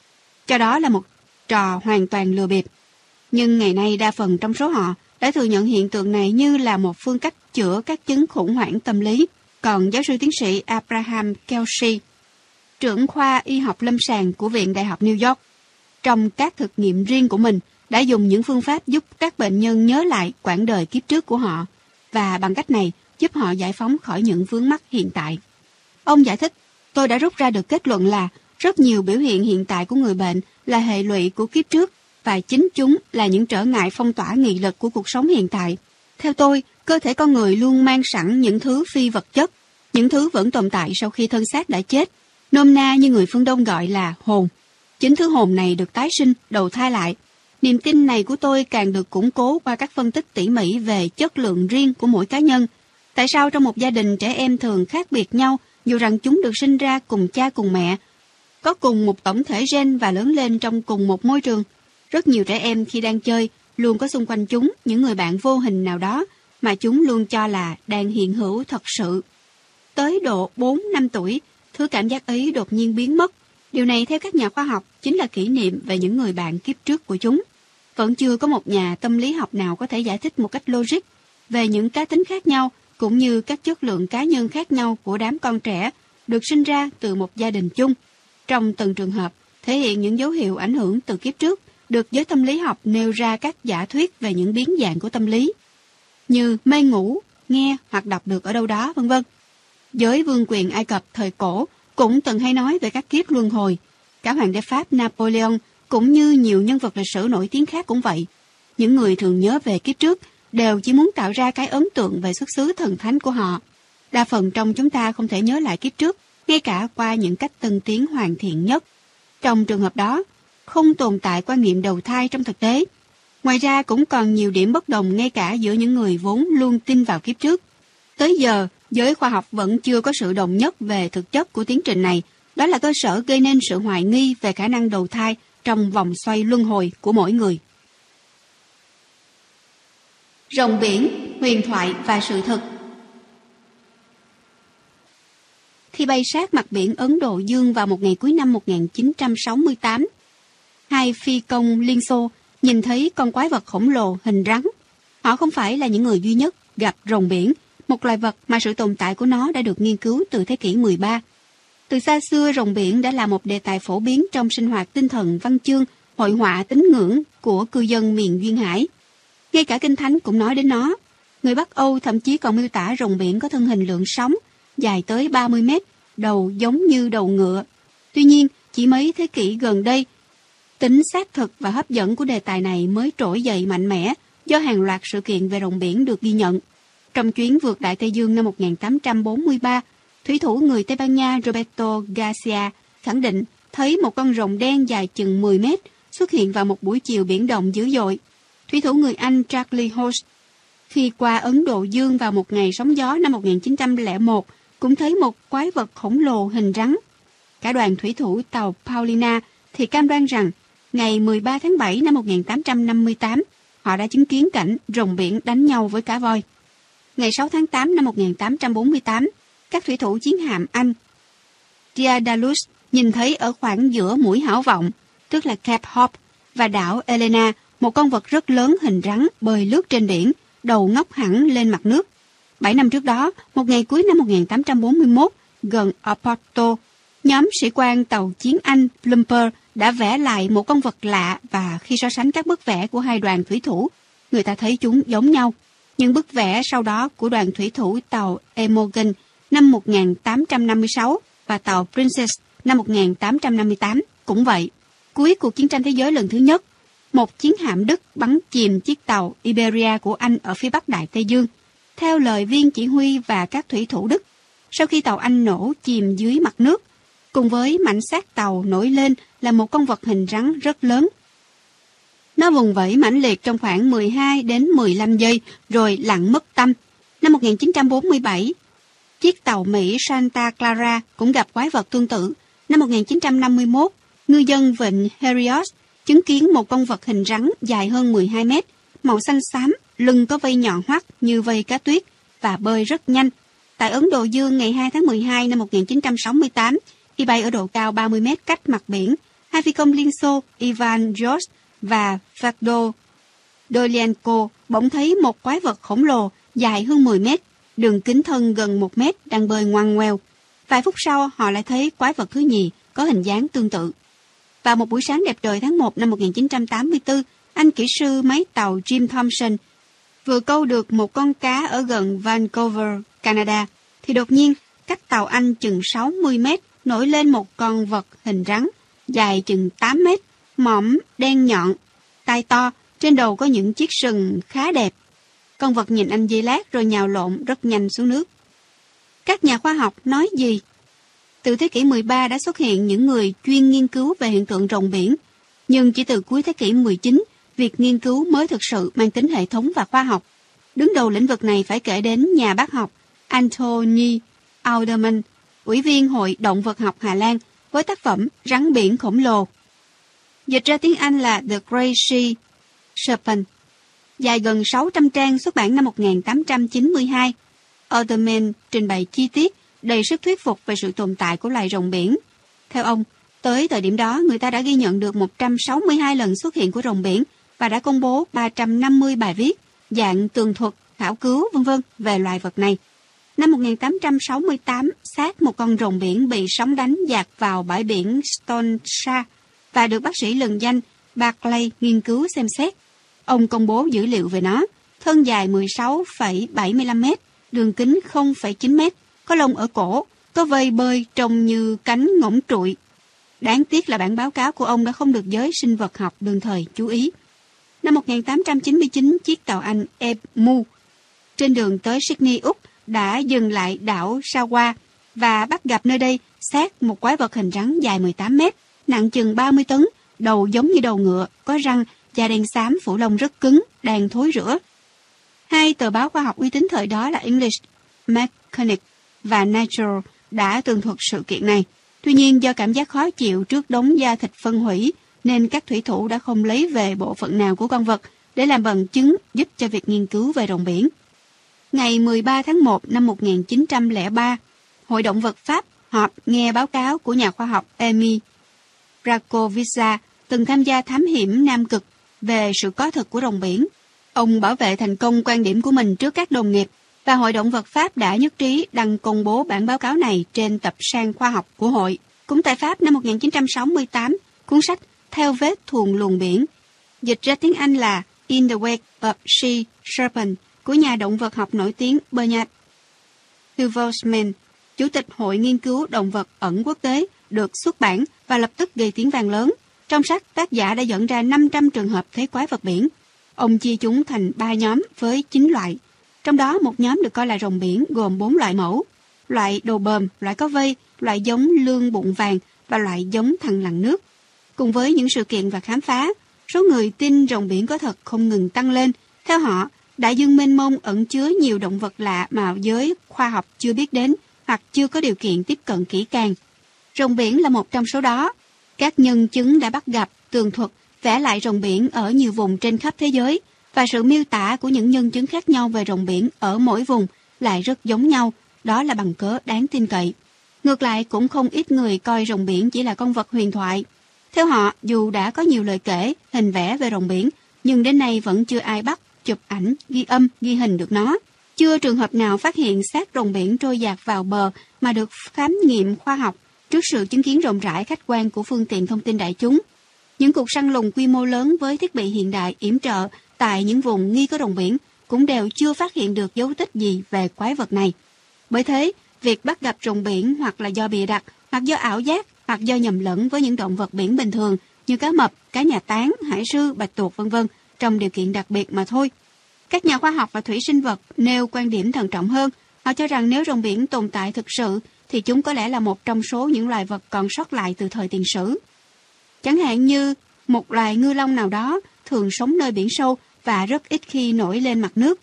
cho đó là một trò hoàn toàn lừa bịp. Nhưng ngày nay đa phần trong số họ đã thừa nhận hiện tượng này như là một phương cách chữa các chứng khủng hoảng tâm lý. Còn giáo sư tiến sĩ Abraham Kelsey, trưởng khoa y học lâm sàng của Viện Đại học New York, trong các thực nghiệm riêng của mình đã dùng những phương pháp giúp các bệnh nhân nhớ lại quãng đời kiếp trước của họ và bằng cách này giúp họ giải phóng khỏi những vướng mắc hiện tại. Ông giải thích, tôi đã rút ra được kết luận là rất nhiều biểu hiện hiện tại của người bệnh là hệ lụy của kiếp trước và chính chúng là những trở ngại phong tỏa nghị lực của cuộc sống hiện tại. Theo tôi, cơ thể con người luôn mang sẵn những thứ phi vật chất, những thứ vẫn tồn tại sau khi thân xác đã chết, nôm na như người phương Đông gọi là hồn. Chính thứ hồn này được tái sinh, đầu thai lại. Niềm tin này của tôi càng được củng cố qua các phân tích tỉ mỉ về chất lượng riêng của mỗi cá nhân. Tại sao trong một gia đình trẻ em thường khác biệt nhau dù rằng chúng được sinh ra cùng cha cùng mẹ, có cùng một tổng thể gen và lớn lên trong cùng một môi trường? Rất nhiều trẻ em khi đang chơi luôn có xung quanh chúng những người bạn vô hình nào đó mà chúng luôn cho là đang hiện hữu thật sự. Tới độ 4 năm tuổi, thứ cảm giác ấy đột nhiên biến mất. Điều này theo các nhà khoa học chính là kỷ niệm về những người bạn kiếp trước của chúng. Vẫn chưa có một nhà tâm lý học nào có thể giải thích một cách logic về những cá tính khác nhau cũng như các chất lượng cá nhân khác nhau của đám con trẻ được sinh ra từ một gia đình chung. Trong từng trường hợp, thể hiện những dấu hiệu ảnh hưởng từ kiếp trước được giới tâm lý học nêu ra các giả thuyết về những biến dạng của tâm lý, như mê ngủ, nghe hoặc đọc được ở đâu đó, vân vân. Giới vương quyền Ai Cập thời cổ cũng từng hay nói về các kiếp luân hồi. Cả hoàng đế Pháp Napoleon cũng như nhiều nhân vật lịch sử nổi tiếng khác cũng vậy. Những người thường nhớ về kiếp trước đều chỉ muốn tạo ra cái ấn tượng về xuất xứ thần thánh của họ. Đa phần trong chúng ta không thể nhớ lại kiếp trước, ngay cả qua những cách tân tiến hoàn thiện nhất. Trong trường hợp đó, không tồn tại quan niệm đầu thai trong thực tế. Ngoài ra cũng còn nhiều điểm bất đồng ngay cả giữa những người vốn luôn tin vào kiếp trước. Tới giờ, giới khoa học vẫn chưa có sự đồng nhất về thực chất của tiến trình này. Đó là cơ sở gây nên sự hoài nghi về khả năng đầu thai trong vòng xoay luân hồi của mỗi người. Rồng biển, huyền thoại và sự thật Khi bay sát mặt biển Ấn Độ Dương vào một ngày cuối năm 1968, hai phi công Liên Xô nhìn thấy con quái vật khổng lồ hình rắn. Họ không phải là những người duy nhất gặp rồng biển, một loài vật mà sự tồn tại của nó đã được nghiên cứu từ thế kỷ 13. Từ xa xưa, rồng biển đã là một đề tài phổ biến trong sinh hoạt tinh thần văn chương, hội họa tín ngưỡng của cư dân miền Duyên Hải. Ngay cả Kinh Thánh cũng nói đến nó. Người Bắc Âu thậm chí còn miêu tả rồng biển có thân hình lượng sóng, dài tới 30 mét, đầu giống như đầu ngựa. Tuy nhiên, chỉ mấy thế kỷ gần đây, tính xác thực và hấp dẫn của đề tài này mới trỗi dậy mạnh mẽ do hàng loạt sự kiện về rồng biển được ghi nhận. Trong chuyến vượt Đại Tây Dương năm 1843, thủy thủ người Tây Ban Nha Roberto Garcia khẳng định thấy một con rồng đen dài chừng 10 mét xuất hiện vào một buổi chiều biển động dữ dội. Thủy thủ người Anh Charlie Host khi qua Ấn Độ Dương vào một ngày sóng gió năm 1901 cũng thấy một quái vật khổng lồ hình rắn. Cả đoàn thủy thủ tàu Paulina thì cam đoan rằng ngày 13 tháng 7 năm 1858 họ đã chứng kiến cảnh rồng biển đánh nhau với cá voi. Ngày 6 tháng 8 năm 1848, các thủy thủ chiến hạm Anh Diadalus nhìn thấy ở khoảng giữa mũi hảo vọng, tức là Cape Hope, và đảo Elena, một con vật rất lớn hình rắn bơi lướt trên biển, đầu ngóc hẳn lên mặt nước. Bảy năm trước đó, một ngày cuối năm 1841, gần Oporto, nhóm sĩ quan tàu chiến Anh Plumper đã vẽ lại một con vật lạ và khi so sánh các bức vẽ của hai đoàn thủy thủ, người ta thấy chúng giống nhau. Nhưng bức vẽ sau đó của đoàn thủy thủ tàu Emogen năm 1856 và tàu Princess năm 1858 cũng vậy. Cuối cuộc chiến tranh thế giới lần thứ nhất, một chiến hạm Đức bắn chìm chiếc tàu Iberia của Anh ở phía bắc Đại Tây Dương, theo lời viên chỉ huy và các thủy thủ Đức. Sau khi tàu Anh nổ chìm dưới mặt nước, cùng với mảnh xác tàu nổi lên là một con vật hình rắn rất lớn. Nó vùng vẫy mãnh liệt trong khoảng 12 đến 15 giây rồi lặn mất tâm. Năm 1947, chiếc tàu Mỹ Santa Clara cũng gặp quái vật tương tự. Năm 1951, ngư dân vịnh Herios chứng kiến một con vật hình rắn dài hơn 12 mét, màu xanh xám, lưng có vây nhọn hoắt như vây cá tuyết và bơi rất nhanh. Tại Ấn Độ Dương ngày 2 tháng 12 năm 1968, khi bay ở độ cao 30 mét cách mặt biển, hai phi công Liên Xô Ivan George và Fagdo Dolienko bỗng thấy một quái vật khổng lồ dài hơn 10 mét, đường kính thân gần 1 mét đang bơi ngoan ngoèo. Vài phút sau, họ lại thấy quái vật thứ nhì có hình dáng tương tự. Vào một buổi sáng đẹp trời tháng 1 năm 1984, anh kỹ sư máy tàu Jim Thompson vừa câu được một con cá ở gần Vancouver, Canada, thì đột nhiên cách tàu anh chừng 60 mét nổi lên một con vật hình rắn, dài chừng 8 mét, mỏm, đen nhọn, tai to, trên đầu có những chiếc sừng khá đẹp. Con vật nhìn anh dây lát rồi nhào lộn rất nhanh xuống nước. Các nhà khoa học nói gì? Từ thế kỷ 13 đã xuất hiện những người chuyên nghiên cứu về hiện tượng rồng biển, nhưng chỉ từ cuối thế kỷ 19, việc nghiên cứu mới thực sự mang tính hệ thống và khoa học. Đứng đầu lĩnh vực này phải kể đến nhà bác học Anthony Alderman, ủy viên Hội Động vật học Hà Lan, với tác phẩm Rắn biển khổng lồ. Dịch ra tiếng Anh là The Grey Sea Serpent, dài gần 600 trang xuất bản năm 1892. Alderman trình bày chi tiết, đầy sức thuyết phục về sự tồn tại của loài rồng biển. Theo ông, tới thời điểm đó người ta đã ghi nhận được 162 lần xuất hiện của rồng biển và đã công bố 350 bài viết, dạng tường thuật, khảo cứu vân vân về loài vật này. Năm 1868, xác một con rồng biển bị sóng đánh dạt vào bãi biển Stonesa và được bác sĩ lừng danh Barclay nghiên cứu xem xét. Ông công bố dữ liệu về nó. Thân dài 16,75 mét, đường kính 0,9 mét, có lông ở cổ, có vây bơi trông như cánh ngỗng trụi. Đáng tiếc là bản báo cáo của ông đã không được giới sinh vật học đương thời chú ý. Năm 1899, chiếc tàu Anh Emu trên đường tới Sydney, Úc đã dừng lại đảo Sawa và bắt gặp nơi đây xác một quái vật hình rắn dài 18 mét, nặng chừng 30 tấn, đầu giống như đầu ngựa, có răng, da đen xám, phủ lông rất cứng, đang thối rữa. Hai tờ báo khoa học uy tín thời đó là English Mechanic và Natural đã tường thuật sự kiện này. Tuy nhiên do cảm giác khó chịu trước đống da thịt phân hủy, nên các thủy thủ đã không lấy về bộ phận nào của con vật để làm bằng chứng giúp cho việc nghiên cứu về rồng biển. Ngày 13 tháng 1 năm 1903, Hội động vật Pháp họp nghe báo cáo của nhà khoa học Emi Brakovica từng tham gia thám hiểm Nam Cực về sự có thực của rồng biển. Ông bảo vệ thành công quan điểm của mình trước các đồng nghiệp và Hội động vật Pháp đã nhất trí đăng công bố bản báo cáo này trên tập san khoa học của hội. Cũng tại Pháp năm 1968, cuốn sách Theo vết thuồng luồng biển, dịch ra tiếng Anh là In the Wake of Sea Serpent của nhà động vật học nổi tiếng Bernard Huvelsman, Chủ tịch Hội Nghiên cứu Động vật ẩn quốc tế, được xuất bản và lập tức gây tiếng vang lớn. Trong sách, tác giả đã dẫn ra 500 trường hợp thế quái vật biển. Ông chia chúng thành 3 nhóm với 9 loại. Trong đó một nhóm được coi là rồng biển gồm 4 loại mẫu. Loại đồ bờm, loại có vây, loại giống lương bụng vàng và loại giống thằn lằn nước. Cùng với những sự kiện và khám phá, số người tin rồng biển có thật không ngừng tăng lên. Theo họ, đại dương mênh mông ẩn chứa nhiều động vật lạ mà giới khoa học chưa biết đến hoặc chưa có điều kiện tiếp cận kỹ càng. Rồng biển là một trong số đó. Các nhân chứng đã bắt gặp, tường thuật, vẽ lại rồng biển ở nhiều vùng trên khắp thế giới và sự miêu tả của những nhân chứng khác nhau về rồng biển ở mỗi vùng lại rất giống nhau, đó là bằng cớ đáng tin cậy. Ngược lại cũng không ít người coi rồng biển chỉ là con vật huyền thoại. Theo họ, dù đã có nhiều lời kể, hình vẽ về rồng biển, nhưng đến nay vẫn chưa ai bắt, chụp ảnh, ghi âm, ghi hình được nó. Chưa trường hợp nào phát hiện xác rồng biển trôi dạt vào bờ mà được khám nghiệm khoa học trước sự chứng kiến rộng rãi khách quan của phương tiện thông tin đại chúng. Những cuộc săn lùng quy mô lớn với thiết bị hiện đại yểm trợ tại những vùng nghi có rồng biển cũng đều chưa phát hiện được dấu tích gì về quái vật này. Bởi thế, việc bắt gặp rồng biển hoặc là do bịa đặt, hoặc do ảo giác, hoặc do nhầm lẫn với những động vật biển bình thường như cá mập, cá nhà tán, hải sư, bạch tuộc vân vân trong điều kiện đặc biệt mà thôi. Các nhà khoa học và thủy sinh vật nêu quan điểm thận trọng hơn. Họ cho rằng nếu rồng biển tồn tại thực sự thì chúng có lẽ là một trong số những loài vật còn sót lại từ thời tiền sử. Chẳng hạn như một loài ngư long nào đó thường sống nơi biển sâu và rất ít khi nổi lên mặt nước.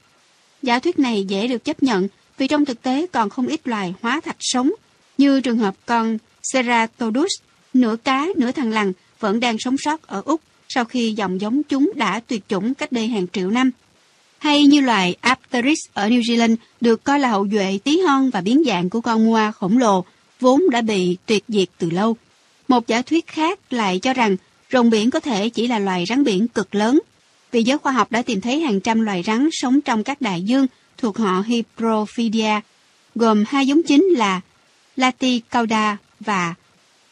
Giả thuyết này dễ được chấp nhận vì trong thực tế còn không ít loài hóa thạch sống, như trường hợp con Ceratodus, nửa cá, nửa thằn lằn vẫn đang sống sót ở Úc sau khi dòng giống chúng đã tuyệt chủng cách đây hàng triệu năm. Hay như loài Apteryx ở New Zealand được coi là hậu duệ tí hon và biến dạng của con ngoa khổng lồ, vốn đã bị tuyệt diệt từ lâu. Một giả thuyết khác lại cho rằng rồng biển có thể chỉ là loài rắn biển cực lớn, vì giới khoa học đã tìm thấy hàng trăm loài rắn sống trong các đại dương thuộc họ Hyprophidia, gồm hai giống chính là Laticauda và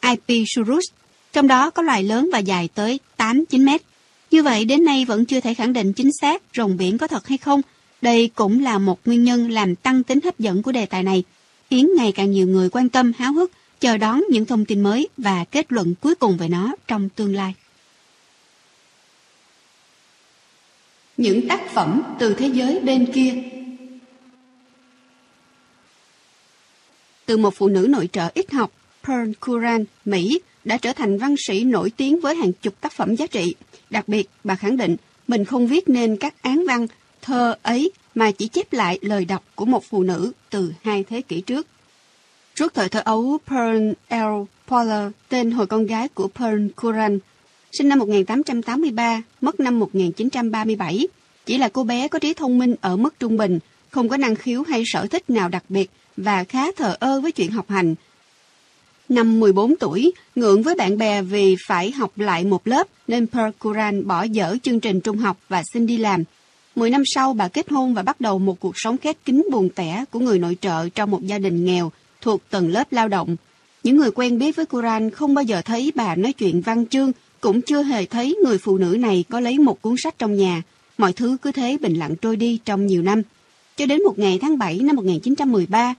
Ipisurus, trong đó có loài lớn và dài tới 8-9 mét. Như vậy đến nay vẫn chưa thể khẳng định chính xác rồng biển có thật hay không. Đây cũng là một nguyên nhân làm tăng tính hấp dẫn của đề tài này, khiến ngày càng nhiều người quan tâm háo hức chờ đón những thông tin mới và kết luận cuối cùng về nó trong tương lai. Những tác phẩm từ thế giới bên kia Từ một phụ nữ nội trợ ít học, Pearl Curran, Mỹ, đã trở thành văn sĩ nổi tiếng với hàng chục tác phẩm giá trị. Đặc biệt, bà khẳng định mình không viết nên các án văn, thơ ấy mà chỉ chép lại lời đọc của một phụ nữ từ hai thế kỷ trước. Suốt thời thơ ấu, Pearl L. Poller, tên hồi con gái của Pearl Curran, sinh năm 1883, mất năm 1937, chỉ là cô bé có trí thông minh ở mức trung bình, không có năng khiếu hay sở thích nào đặc biệt và khá thờ ơ với chuyện học hành. Năm 14 tuổi, ngượng với bạn bè vì phải học lại một lớp nên Perkuran bỏ dở chương trình trung học và xin đi làm. Mười năm sau, bà kết hôn và bắt đầu một cuộc sống khép kín buồn tẻ của người nội trợ trong một gia đình nghèo thuộc tầng lớp lao động. Những người quen biết với Kuran không bao giờ thấy bà nói chuyện văn chương, cũng chưa hề thấy người phụ nữ này có lấy một cuốn sách trong nhà. Mọi thứ cứ thế bình lặng trôi đi trong nhiều năm. Cho đến một ngày tháng 7 năm 1913,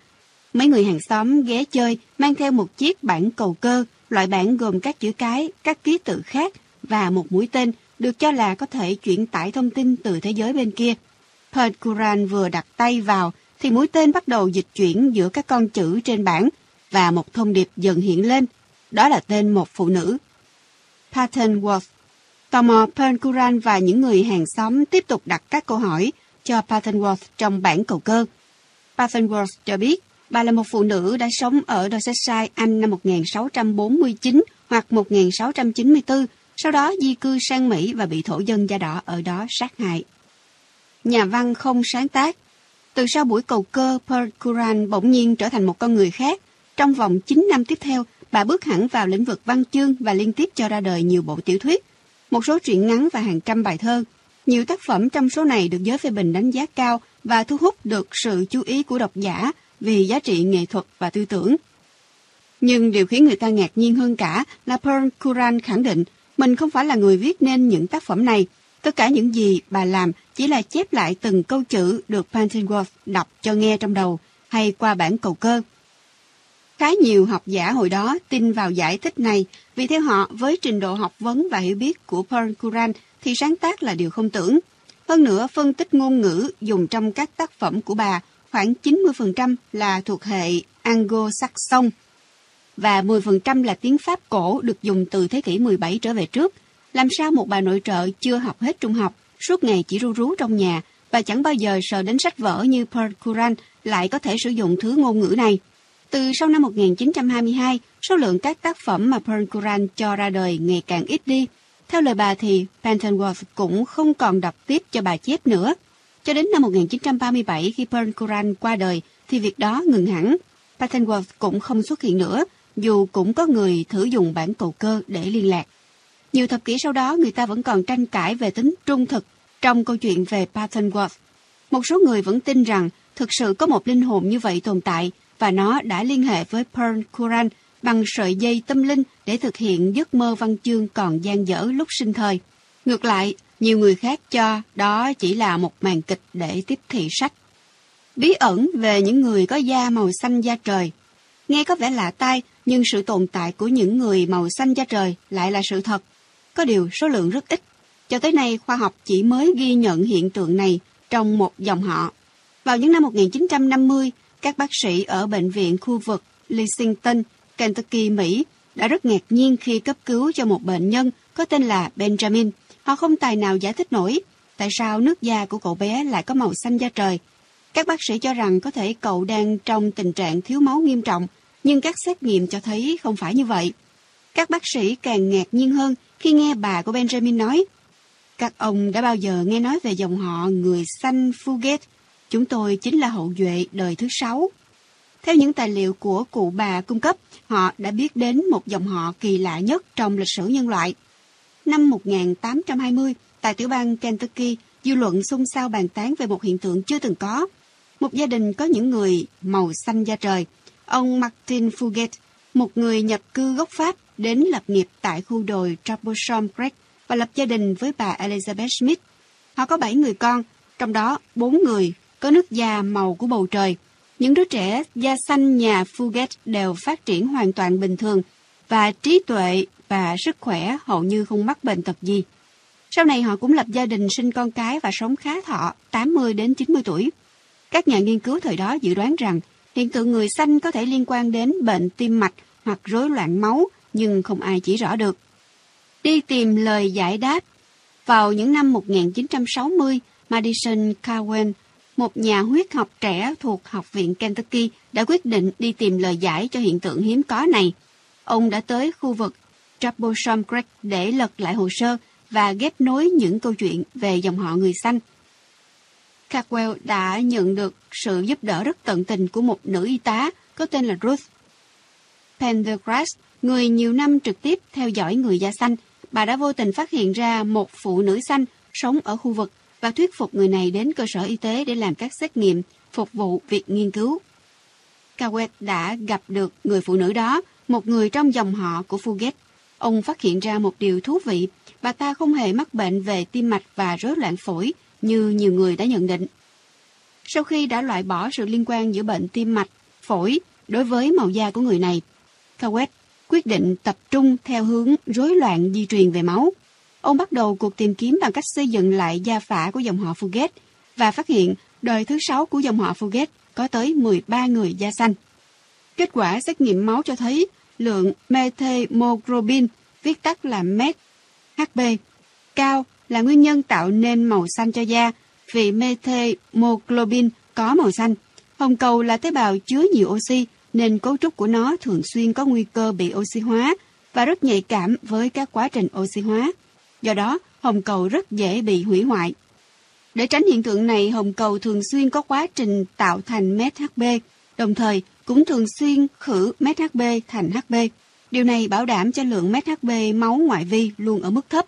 mấy người hàng xóm ghé chơi mang theo một chiếc bản cầu cơ, loại bản gồm các chữ cái, các ký tự khác và một mũi tên được cho là có thể chuyển tải thông tin từ thế giới bên kia. Perkuran vừa đặt tay vào thì mũi tên bắt đầu dịch chuyển giữa các con chữ trên bảng và một thông điệp dần hiện lên. Đó là tên một phụ nữ. Patton Worth. Tò mò Perkuran và những người hàng xóm tiếp tục đặt các câu hỏi cho Pattonworth trong bản cầu cơ. Pattonworth cho biết bà là một phụ nữ đã sống ở Dorsetshire, Anh năm 1649 hoặc 1694, sau đó di cư sang Mỹ và bị thổ dân da đỏ ở đó sát hại. Nhà văn không sáng tác. Từ sau buổi cầu cơ, Pearl Curran bỗng nhiên trở thành một con người khác. Trong vòng 9 năm tiếp theo, bà bước hẳn vào lĩnh vực văn chương và liên tiếp cho ra đời nhiều bộ tiểu thuyết, một số truyện ngắn và hàng trăm bài thơ. Nhiều tác phẩm trong số này được giới phê bình đánh giá cao và thu hút được sự chú ý của độc giả vì giá trị nghệ thuật và tư tưởng. Nhưng điều khiến người ta ngạc nhiên hơn cả là Pearl Curran khẳng định mình không phải là người viết nên những tác phẩm này. Tất cả những gì bà làm chỉ là chép lại từng câu chữ được Pantingworth đọc cho nghe trong đầu hay qua bản cầu cơ. Khá nhiều học giả hồi đó tin vào giải thích này vì theo họ với trình độ học vấn và hiểu biết của Pearl Curran thì sáng tác là điều không tưởng. Hơn nữa, phân tích ngôn ngữ dùng trong các tác phẩm của bà khoảng 90% là thuộc hệ Anglo-Saxon và 10% là tiếng Pháp cổ được dùng từ thế kỷ 17 trở về trước. Làm sao một bà nội trợ chưa học hết trung học, suốt ngày chỉ ru rú trong nhà và chẳng bao giờ sờ đến sách vở như Pearl lại có thể sử dụng thứ ngôn ngữ này. Từ sau năm 1922, số lượng các tác phẩm mà Pearl cho ra đời ngày càng ít đi. Theo lời bà thì Pentonworth cũng không còn đọc tiếp cho bà chép nữa. Cho đến năm 1937 khi Pearl Curran qua đời thì việc đó ngừng hẳn. Pentonworth cũng không xuất hiện nữa, dù cũng có người thử dùng bản cầu cơ để liên lạc. Nhiều thập kỷ sau đó người ta vẫn còn tranh cãi về tính trung thực trong câu chuyện về Pattonworth. Một số người vẫn tin rằng thực sự có một linh hồn như vậy tồn tại và nó đã liên hệ với Pearl Curran bằng sợi dây tâm linh để thực hiện giấc mơ văn chương còn gian dở lúc sinh thời. Ngược lại, nhiều người khác cho đó chỉ là một màn kịch để tiếp thị sách. Bí ẩn về những người có da màu xanh da trời. Nghe có vẻ lạ tai, nhưng sự tồn tại của những người màu xanh da trời lại là sự thật. Có điều số lượng rất ít. Cho tới nay, khoa học chỉ mới ghi nhận hiện tượng này trong một dòng họ. Vào những năm 1950, các bác sĩ ở bệnh viện khu vực Lexington, Kentucky, Mỹ đã rất ngạc nhiên khi cấp cứu cho một bệnh nhân có tên là Benjamin. Họ không tài nào giải thích nổi tại sao nước da của cậu bé lại có màu xanh da trời. Các bác sĩ cho rằng có thể cậu đang trong tình trạng thiếu máu nghiêm trọng, nhưng các xét nghiệm cho thấy không phải như vậy. Các bác sĩ càng ngạc nhiên hơn khi nghe bà của Benjamin nói, các ông đã bao giờ nghe nói về dòng họ người xanh Fugate? Chúng tôi chính là hậu duệ đời thứ sáu. Theo những tài liệu của cụ bà cung cấp, họ đã biết đến một dòng họ kỳ lạ nhất trong lịch sử nhân loại. Năm 1820, tại tiểu bang Kentucky, dư luận xôn xao bàn tán về một hiện tượng chưa từng có. Một gia đình có những người màu xanh da trời. Ông Martin Fugate, một người nhập cư gốc Pháp, đến lập nghiệp tại khu đồi Troublesome Creek và lập gia đình với bà Elizabeth Smith. Họ có 7 người con, trong đó 4 người có nước da màu của bầu trời. Những đứa trẻ da xanh nhà Fugate đều phát triển hoàn toàn bình thường và trí tuệ và sức khỏe hầu như không mắc bệnh tật gì. Sau này họ cũng lập gia đình sinh con cái và sống khá thọ 80 đến 90 tuổi. Các nhà nghiên cứu thời đó dự đoán rằng hiện tượng người xanh có thể liên quan đến bệnh tim mạch hoặc rối loạn máu nhưng không ai chỉ rõ được. Đi tìm lời giải đáp Vào những năm 1960, Madison Cowan, một nhà huyết học trẻ thuộc Học viện Kentucky, đã quyết định đi tìm lời giải cho hiện tượng hiếm có này. Ông đã tới khu vực Troublesome Creek để lật lại hồ sơ và ghép nối những câu chuyện về dòng họ người xanh. Caldwell đã nhận được sự giúp đỡ rất tận tình của một nữ y tá có tên là Ruth Pendergrass, người nhiều năm trực tiếp theo dõi người da xanh. Bà đã vô tình phát hiện ra một phụ nữ xanh sống ở khu vực và thuyết phục người này đến cơ sở y tế để làm các xét nghiệm phục vụ việc nghiên cứu. Cowet đã gặp được người phụ nữ đó, một người trong dòng họ của Fugate. Ông phát hiện ra một điều thú vị, bà ta không hề mắc bệnh về tim mạch và rối loạn phổi như nhiều người đã nhận định. Sau khi đã loại bỏ sự liên quan giữa bệnh tim mạch, phổi đối với màu da của người này, Cowet quyết định tập trung theo hướng rối loạn di truyền về máu. Ông bắt đầu cuộc tìm kiếm bằng cách xây dựng lại gia phả của dòng họ Fugate và phát hiện đời thứ sáu của dòng họ Fugate có tới 13 người da xanh. Kết quả xét nghiệm máu cho thấy lượng methemoglobin, viết tắt là MET, HB, cao là nguyên nhân tạo nên màu xanh cho da vì methemoglobin có màu xanh. Hồng cầu là tế bào chứa nhiều oxy nên cấu trúc của nó thường xuyên có nguy cơ bị oxy hóa và rất nhạy cảm với các quá trình oxy hóa. Do đó, hồng cầu rất dễ bị hủy hoại. Để tránh hiện tượng này, hồng cầu thường xuyên có quá trình tạo thành MHB, đồng thời cũng thường xuyên khử MHB thành HB. Điều này bảo đảm cho lượng MHB máu ngoại vi luôn ở mức thấp.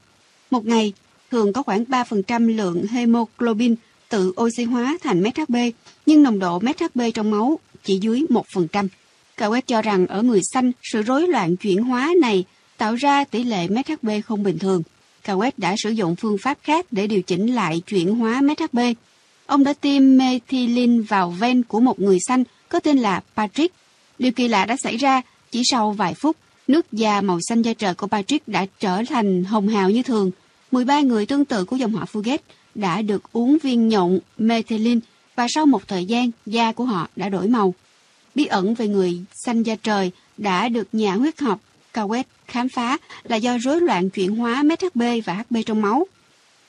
Một ngày, thường có khoảng 3% lượng hemoglobin tự oxy hóa thành MHB, nhưng nồng độ MHB trong máu chỉ dưới 1%. Cowet cho rằng ở người xanh, sự rối loạn chuyển hóa này tạo ra tỷ lệ MHB không bình thường. Cowet đã sử dụng phương pháp khác để điều chỉnh lại chuyển hóa MHB. Ông đã tiêm methylene vào ven của một người xanh có tên là Patrick. Điều kỳ lạ đã xảy ra chỉ sau vài phút, nước da màu xanh da trời của Patrick đã trở thành hồng hào như thường. 13 người tương tự của dòng họ Fugate đã được uống viên nhộng methylene và sau một thời gian, da của họ đã đổi màu. Bí ẩn về người xanh da trời đã được nhà huyết học Cowet khám phá là do rối loạn chuyển hóa MHB và HB trong máu.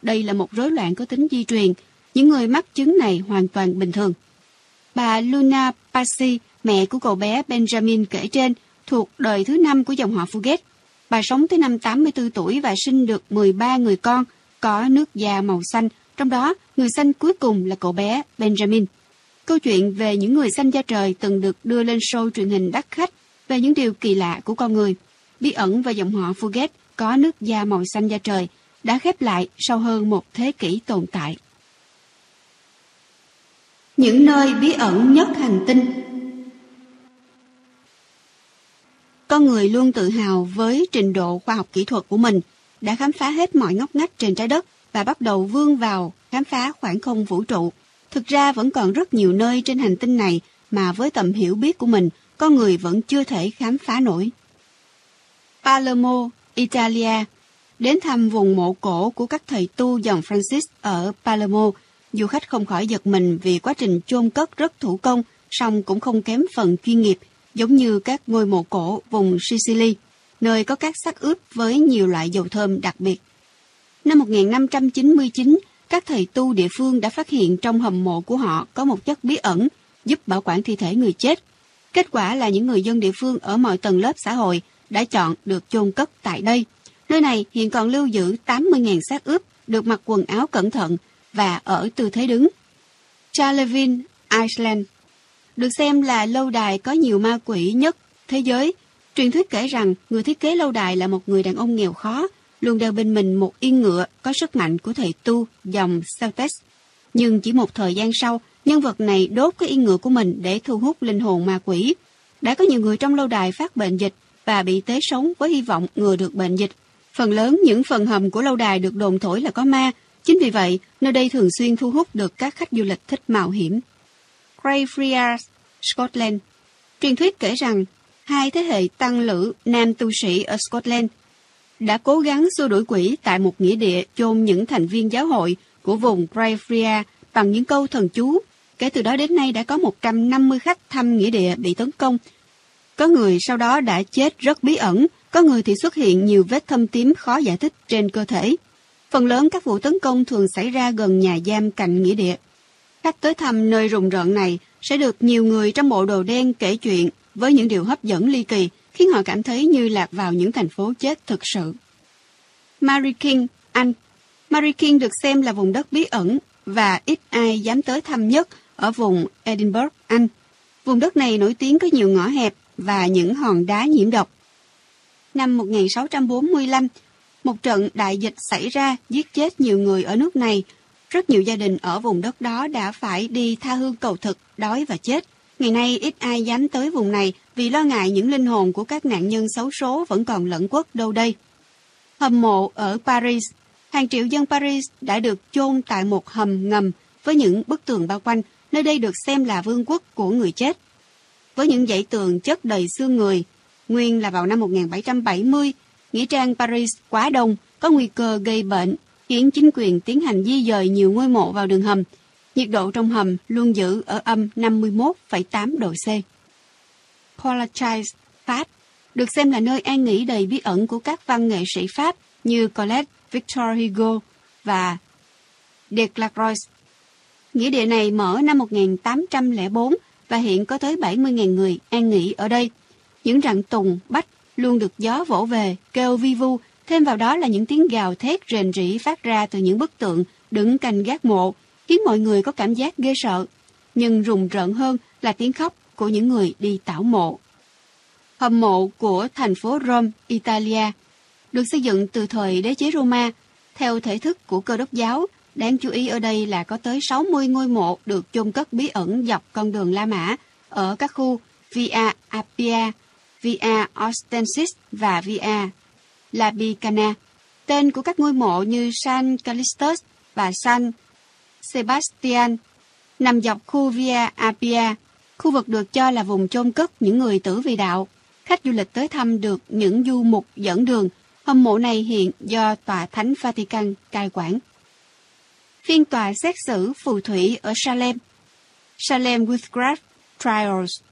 Đây là một rối loạn có tính di truyền. Những người mắc chứng này hoàn toàn bình thường. Bà Luna Pasi, mẹ của cậu bé Benjamin kể trên, thuộc đời thứ năm của dòng họ Fugate. Bà sống tới năm 84 tuổi và sinh được 13 người con, có nước da màu xanh, trong đó người xanh cuối cùng là cậu bé Benjamin. Câu chuyện về những người xanh da trời từng được đưa lên show truyền hình đắt khách về những điều kỳ lạ của con người. Bí ẩn và dòng họ Fugate có nước da màu xanh da trời đã khép lại sau hơn một thế kỷ tồn tại. Những nơi bí ẩn nhất hành tinh Con người luôn tự hào với trình độ khoa học kỹ thuật của mình, đã khám phá hết mọi ngóc ngách trên trái đất và bắt đầu vươn vào khám phá khoảng không vũ trụ. Thực ra vẫn còn rất nhiều nơi trên hành tinh này mà với tầm hiểu biết của mình, con người vẫn chưa thể khám phá nổi. Palermo, Italia Đến thăm vùng mộ cổ của các thầy tu dòng Francis ở Palermo, du khách không khỏi giật mình vì quá trình chôn cất rất thủ công, song cũng không kém phần chuyên nghiệp, giống như các ngôi mộ cổ vùng Sicily, nơi có các xác ướp với nhiều loại dầu thơm đặc biệt. Năm 1599, các thầy tu địa phương đã phát hiện trong hầm mộ của họ có một chất bí ẩn giúp bảo quản thi thể người chết. Kết quả là những người dân địa phương ở mọi tầng lớp xã hội đã chọn được chôn cất tại đây. Nơi này hiện còn lưu giữ 80.000 xác ướp được mặc quần áo cẩn thận và ở tư thế đứng. Charlevin, Iceland được xem là lâu đài có nhiều ma quỷ nhất thế giới. Truyền thuyết kể rằng người thiết kế lâu đài là một người đàn ông nghèo khó, luôn đeo bên mình một yên ngựa có sức mạnh của thầy tu dòng Celtes. Nhưng chỉ một thời gian sau, nhân vật này đốt cái yên ngựa của mình để thu hút linh hồn ma quỷ. Đã có nhiều người trong lâu đài phát bệnh dịch và bị tế sống với hy vọng ngừa được bệnh dịch. Phần lớn những phần hầm của lâu đài được đồn thổi là có ma, chính vì vậy nơi đây thường xuyên thu hút được các khách du lịch thích mạo hiểm. Greyfriars, Scotland Truyền thuyết kể rằng hai thế hệ tăng lữ nam tu sĩ ở Scotland đã cố gắng xua đuổi quỷ tại một nghĩa địa chôn những thành viên giáo hội của vùng Greyfriars bằng những câu thần chú. Kể từ đó đến nay đã có 150 khách thăm nghĩa địa bị tấn công. Có người sau đó đã chết rất bí ẩn, có người thì xuất hiện nhiều vết thâm tím khó giải thích trên cơ thể. Phần lớn các vụ tấn công thường xảy ra gần nhà giam cạnh nghĩa địa. Khách tới thăm nơi rùng rợn này sẽ được nhiều người trong bộ đồ đen kể chuyện với những điều hấp dẫn ly kỳ, khiến họ cảm thấy như lạc vào những thành phố chết thực sự. Mary King, Anh Mary King được xem là vùng đất bí ẩn và ít ai dám tới thăm nhất ở vùng Edinburgh, Anh. Vùng đất này nổi tiếng có nhiều ngõ hẹp và những hòn đá nhiễm độc. Năm 1645, một trận đại dịch xảy ra giết chết nhiều người ở nước này. Rất nhiều gia đình ở vùng đất đó đã phải đi tha hương cầu thực, đói và chết. Ngày nay ít ai dám tới vùng này vì lo ngại những linh hồn của các nạn nhân xấu số vẫn còn lẫn quất đâu đây. Hầm mộ ở Paris Hàng triệu dân Paris đã được chôn tại một hầm ngầm với những bức tường bao quanh, nơi đây được xem là vương quốc của người chết. Với những dãy tường chất đầy xương người, nguyên là vào năm 1770, Nghĩa trang Paris quá đông, có nguy cơ gây bệnh, khiến chính quyền tiến hành di dời nhiều ngôi mộ vào đường hầm. Nhiệt độ trong hầm luôn giữ ở âm 51,8 độ C. Polachize, Pháp, được xem là nơi an nghỉ đầy bí ẩn của các văn nghệ sĩ Pháp như Colette, Victor Hugo và Declacroix. Nghĩa địa này mở năm 1804 và hiện có tới 70.000 người an nghỉ ở đây. Những rặng tùng, bách luôn được gió vỗ về, kêu vi vu, thêm vào đó là những tiếng gào thét rền rỉ phát ra từ những bức tượng đứng canh gác mộ, khiến mọi người có cảm giác ghê sợ. Nhưng rùng rợn hơn là tiếng khóc của những người đi tảo mộ. Hầm mộ của thành phố Rome, Italia, được xây dựng từ thời đế chế Roma, theo thể thức của cơ đốc giáo. Đáng chú ý ở đây là có tới 60 ngôi mộ được chôn cất bí ẩn dọc con đường La Mã ở các khu Via Appia, Via Ostensis và Via Labicana. Tên của các ngôi mộ như San Callistus và San Sebastian nằm dọc khu Via Appia, khu vực được cho là vùng chôn cất những người tử vì đạo. Khách du lịch tới thăm được những du mục dẫn đường. Hầm mộ này hiện do Tòa Thánh Vatican cai quản. Phiên tòa xét xử phù thủy ở Salem Salem Witchcraft Trials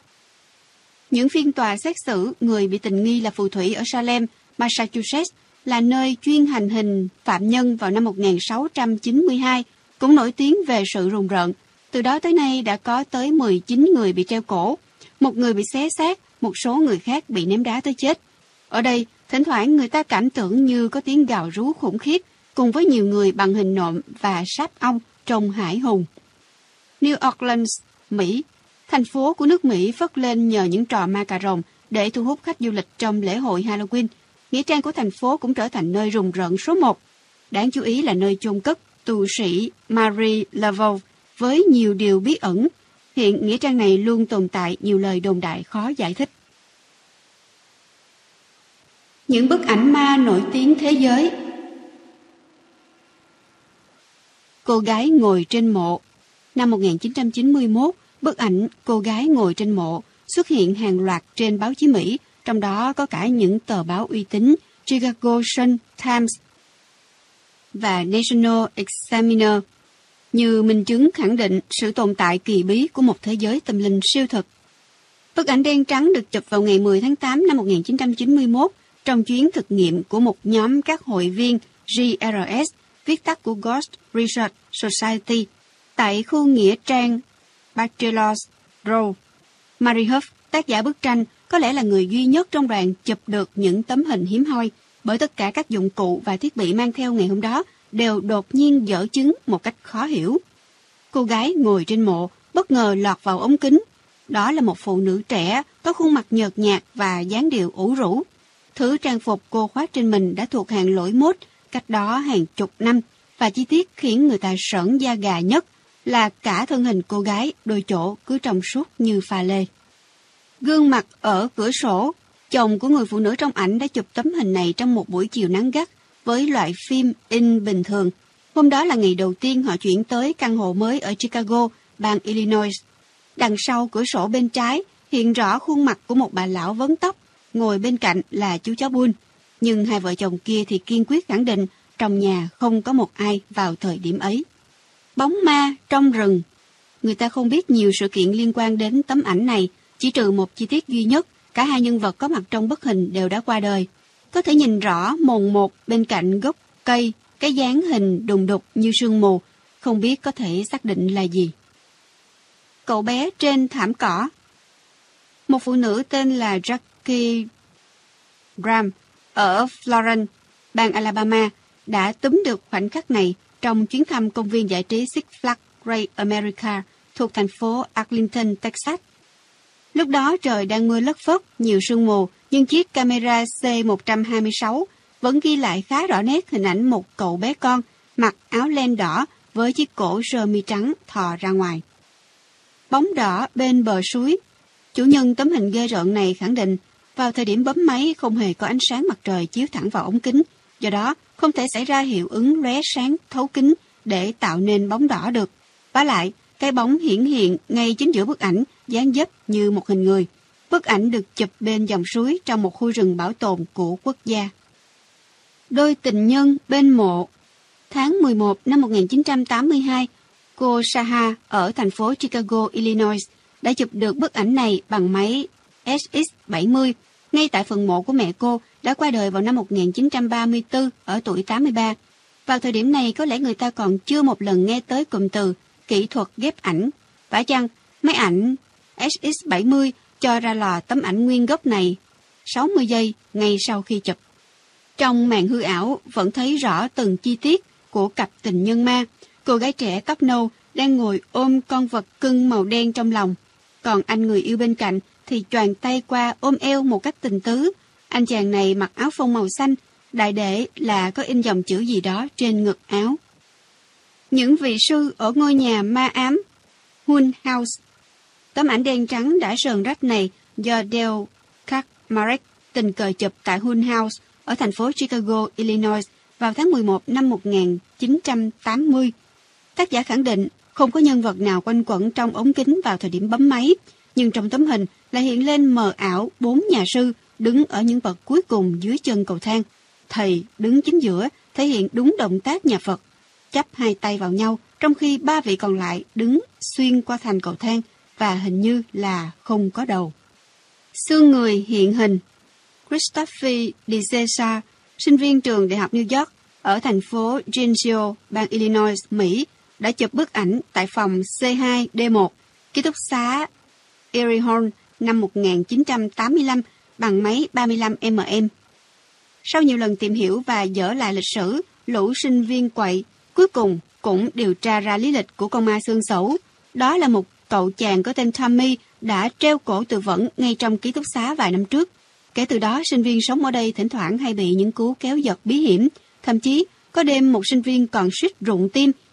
những phiên tòa xét xử người bị tình nghi là phù thủy ở Salem, Massachusetts là nơi chuyên hành hình phạm nhân vào năm 1692, cũng nổi tiếng về sự rùng rợn. Từ đó tới nay đã có tới 19 người bị treo cổ, một người bị xé xác, một số người khác bị ném đá tới chết. Ở đây, thỉnh thoảng người ta cảm tưởng như có tiếng gào rú khủng khiếp, cùng với nhiều người bằng hình nộm và sáp ong trong hải hùng. New Orleans, Mỹ Thành phố của nước Mỹ phất lên nhờ những trò ma cà rồng để thu hút khách du lịch trong lễ hội Halloween. Nghĩa trang của thành phố cũng trở thành nơi rùng rợn số một. Đáng chú ý là nơi chôn cất tù sĩ Marie Laveau với nhiều điều bí ẩn. Hiện nghĩa trang này luôn tồn tại nhiều lời đồn đại khó giải thích. Những bức ảnh ma nổi tiếng thế giới Cô gái ngồi trên mộ Năm 1991, Bức ảnh cô gái ngồi trên mộ xuất hiện hàng loạt trên báo chí Mỹ, trong đó có cả những tờ báo uy tín Chicago Sun Times và National Examiner, như minh chứng khẳng định sự tồn tại kỳ bí của một thế giới tâm linh siêu thực. Bức ảnh đen trắng được chụp vào ngày 10 tháng 8 năm 1991 trong chuyến thực nghiệm của một nhóm các hội viên GRS viết tắt của Ghost Research Society, tại khu nghĩa trang Bachelors Row. Mary Huff, tác giả bức tranh, có lẽ là người duy nhất trong đoàn chụp được những tấm hình hiếm hoi, bởi tất cả các dụng cụ và thiết bị mang theo ngày hôm đó đều đột nhiên dở chứng một cách khó hiểu. Cô gái ngồi trên mộ, bất ngờ lọt vào ống kính. Đó là một phụ nữ trẻ, có khuôn mặt nhợt nhạt và dáng điệu ủ rũ. Thứ trang phục cô khoác trên mình đã thuộc hàng lỗi mốt, cách đó hàng chục năm, và chi tiết khiến người ta sởn da gà nhất là cả thân hình cô gái đôi chỗ cứ trong suốt như pha lê. Gương mặt ở cửa sổ, chồng của người phụ nữ trong ảnh đã chụp tấm hình này trong một buổi chiều nắng gắt với loại phim in bình thường. Hôm đó là ngày đầu tiên họ chuyển tới căn hộ mới ở Chicago, bang Illinois. Đằng sau cửa sổ bên trái hiện rõ khuôn mặt của một bà lão vấn tóc, ngồi bên cạnh là chú chó Bull. Nhưng hai vợ chồng kia thì kiên quyết khẳng định trong nhà không có một ai vào thời điểm ấy. Bóng ma trong rừng. Người ta không biết nhiều sự kiện liên quan đến tấm ảnh này, chỉ trừ một chi tiết duy nhất, cả hai nhân vật có mặt trong bức hình đều đã qua đời. Có thể nhìn rõ mồn một bên cạnh gốc cây, cái dáng hình đùng đục như sương mù, không biết có thể xác định là gì. Cậu bé trên thảm cỏ Một phụ nữ tên là Jackie Graham ở Florence, bang Alabama, đã túm được khoảnh khắc này trong chuyến thăm công viên giải trí Six Flags Great America thuộc thành phố Arlington, Texas. Lúc đó trời đang mưa lất phất, nhiều sương mù, nhưng chiếc camera C126 vẫn ghi lại khá rõ nét hình ảnh một cậu bé con mặc áo len đỏ với chiếc cổ sơ mi trắng thò ra ngoài. Bóng đỏ bên bờ suối. Chủ nhân tấm hình ghê rợn này khẳng định vào thời điểm bấm máy không hề có ánh sáng mặt trời chiếu thẳng vào ống kính, do đó không thể xảy ra hiệu ứng lóe sáng thấu kính để tạo nên bóng đỏ được. Và lại, cái bóng hiển hiện ngay chính giữa bức ảnh, dáng dấp như một hình người. Bức ảnh được chụp bên dòng suối trong một khu rừng bảo tồn của quốc gia. Đôi tình nhân bên mộ Tháng 11 năm 1982, cô Saha ở thành phố Chicago, Illinois đã chụp được bức ảnh này bằng máy SX70 ngay tại phần mộ của mẹ cô, đã qua đời vào năm 1934 ở tuổi 83. Vào thời điểm này, có lẽ người ta còn chưa một lần nghe tới cụm từ kỹ thuật ghép ảnh. Phải chăng máy ảnh SX70 cho ra lò tấm ảnh nguyên gốc này 60 giây ngay sau khi chụp. Trong màn hư ảo, vẫn thấy rõ từng chi tiết của cặp tình nhân ma. Cô gái trẻ tóc nâu đang ngồi ôm con vật cưng màu đen trong lòng. Còn anh người yêu bên cạnh thì choàng tay qua ôm eo một cách tình tứ. Anh chàng này mặc áo phông màu xanh, đại để là có in dòng chữ gì đó trên ngực áo. Những vị sư ở ngôi nhà ma ám Hun House Tấm ảnh đen trắng đã sờn rách này do Dale Kakmarek tình cờ chụp tại Hun House ở thành phố Chicago, Illinois vào tháng 11 năm 1980. Tác giả khẳng định không có nhân vật nào quanh quẩn trong ống kính vào thời điểm bấm máy, nhưng trong tấm hình lại hiện lên mờ ảo bốn nhà sư đứng ở những bậc cuối cùng dưới chân cầu thang. Thầy đứng chính giữa thể hiện đúng động tác nhà Phật, chắp hai tay vào nhau, trong khi ba vị còn lại đứng xuyên qua thành cầu thang và hình như là không có đầu. Xương người hiện hình Christophe de Cesar, sinh viên trường Đại học New York ở thành phố Gensio, bang Illinois, Mỹ, đã chụp bức ảnh tại phòng C2D1, ký túc xá Erie Horn năm 1985 bằng máy 35mm. Sau nhiều lần tìm hiểu và dở lại lịch sử, lũ sinh viên quậy cuối cùng cũng điều tra ra lý lịch của con ma xương xấu. Đó là một cậu chàng có tên Tommy đã treo cổ tự vẫn ngay trong ký túc xá vài năm trước. Kể từ đó, sinh viên sống ở đây thỉnh thoảng hay bị những cú kéo giật bí hiểm. Thậm chí, có đêm một sinh viên còn suýt rụng tim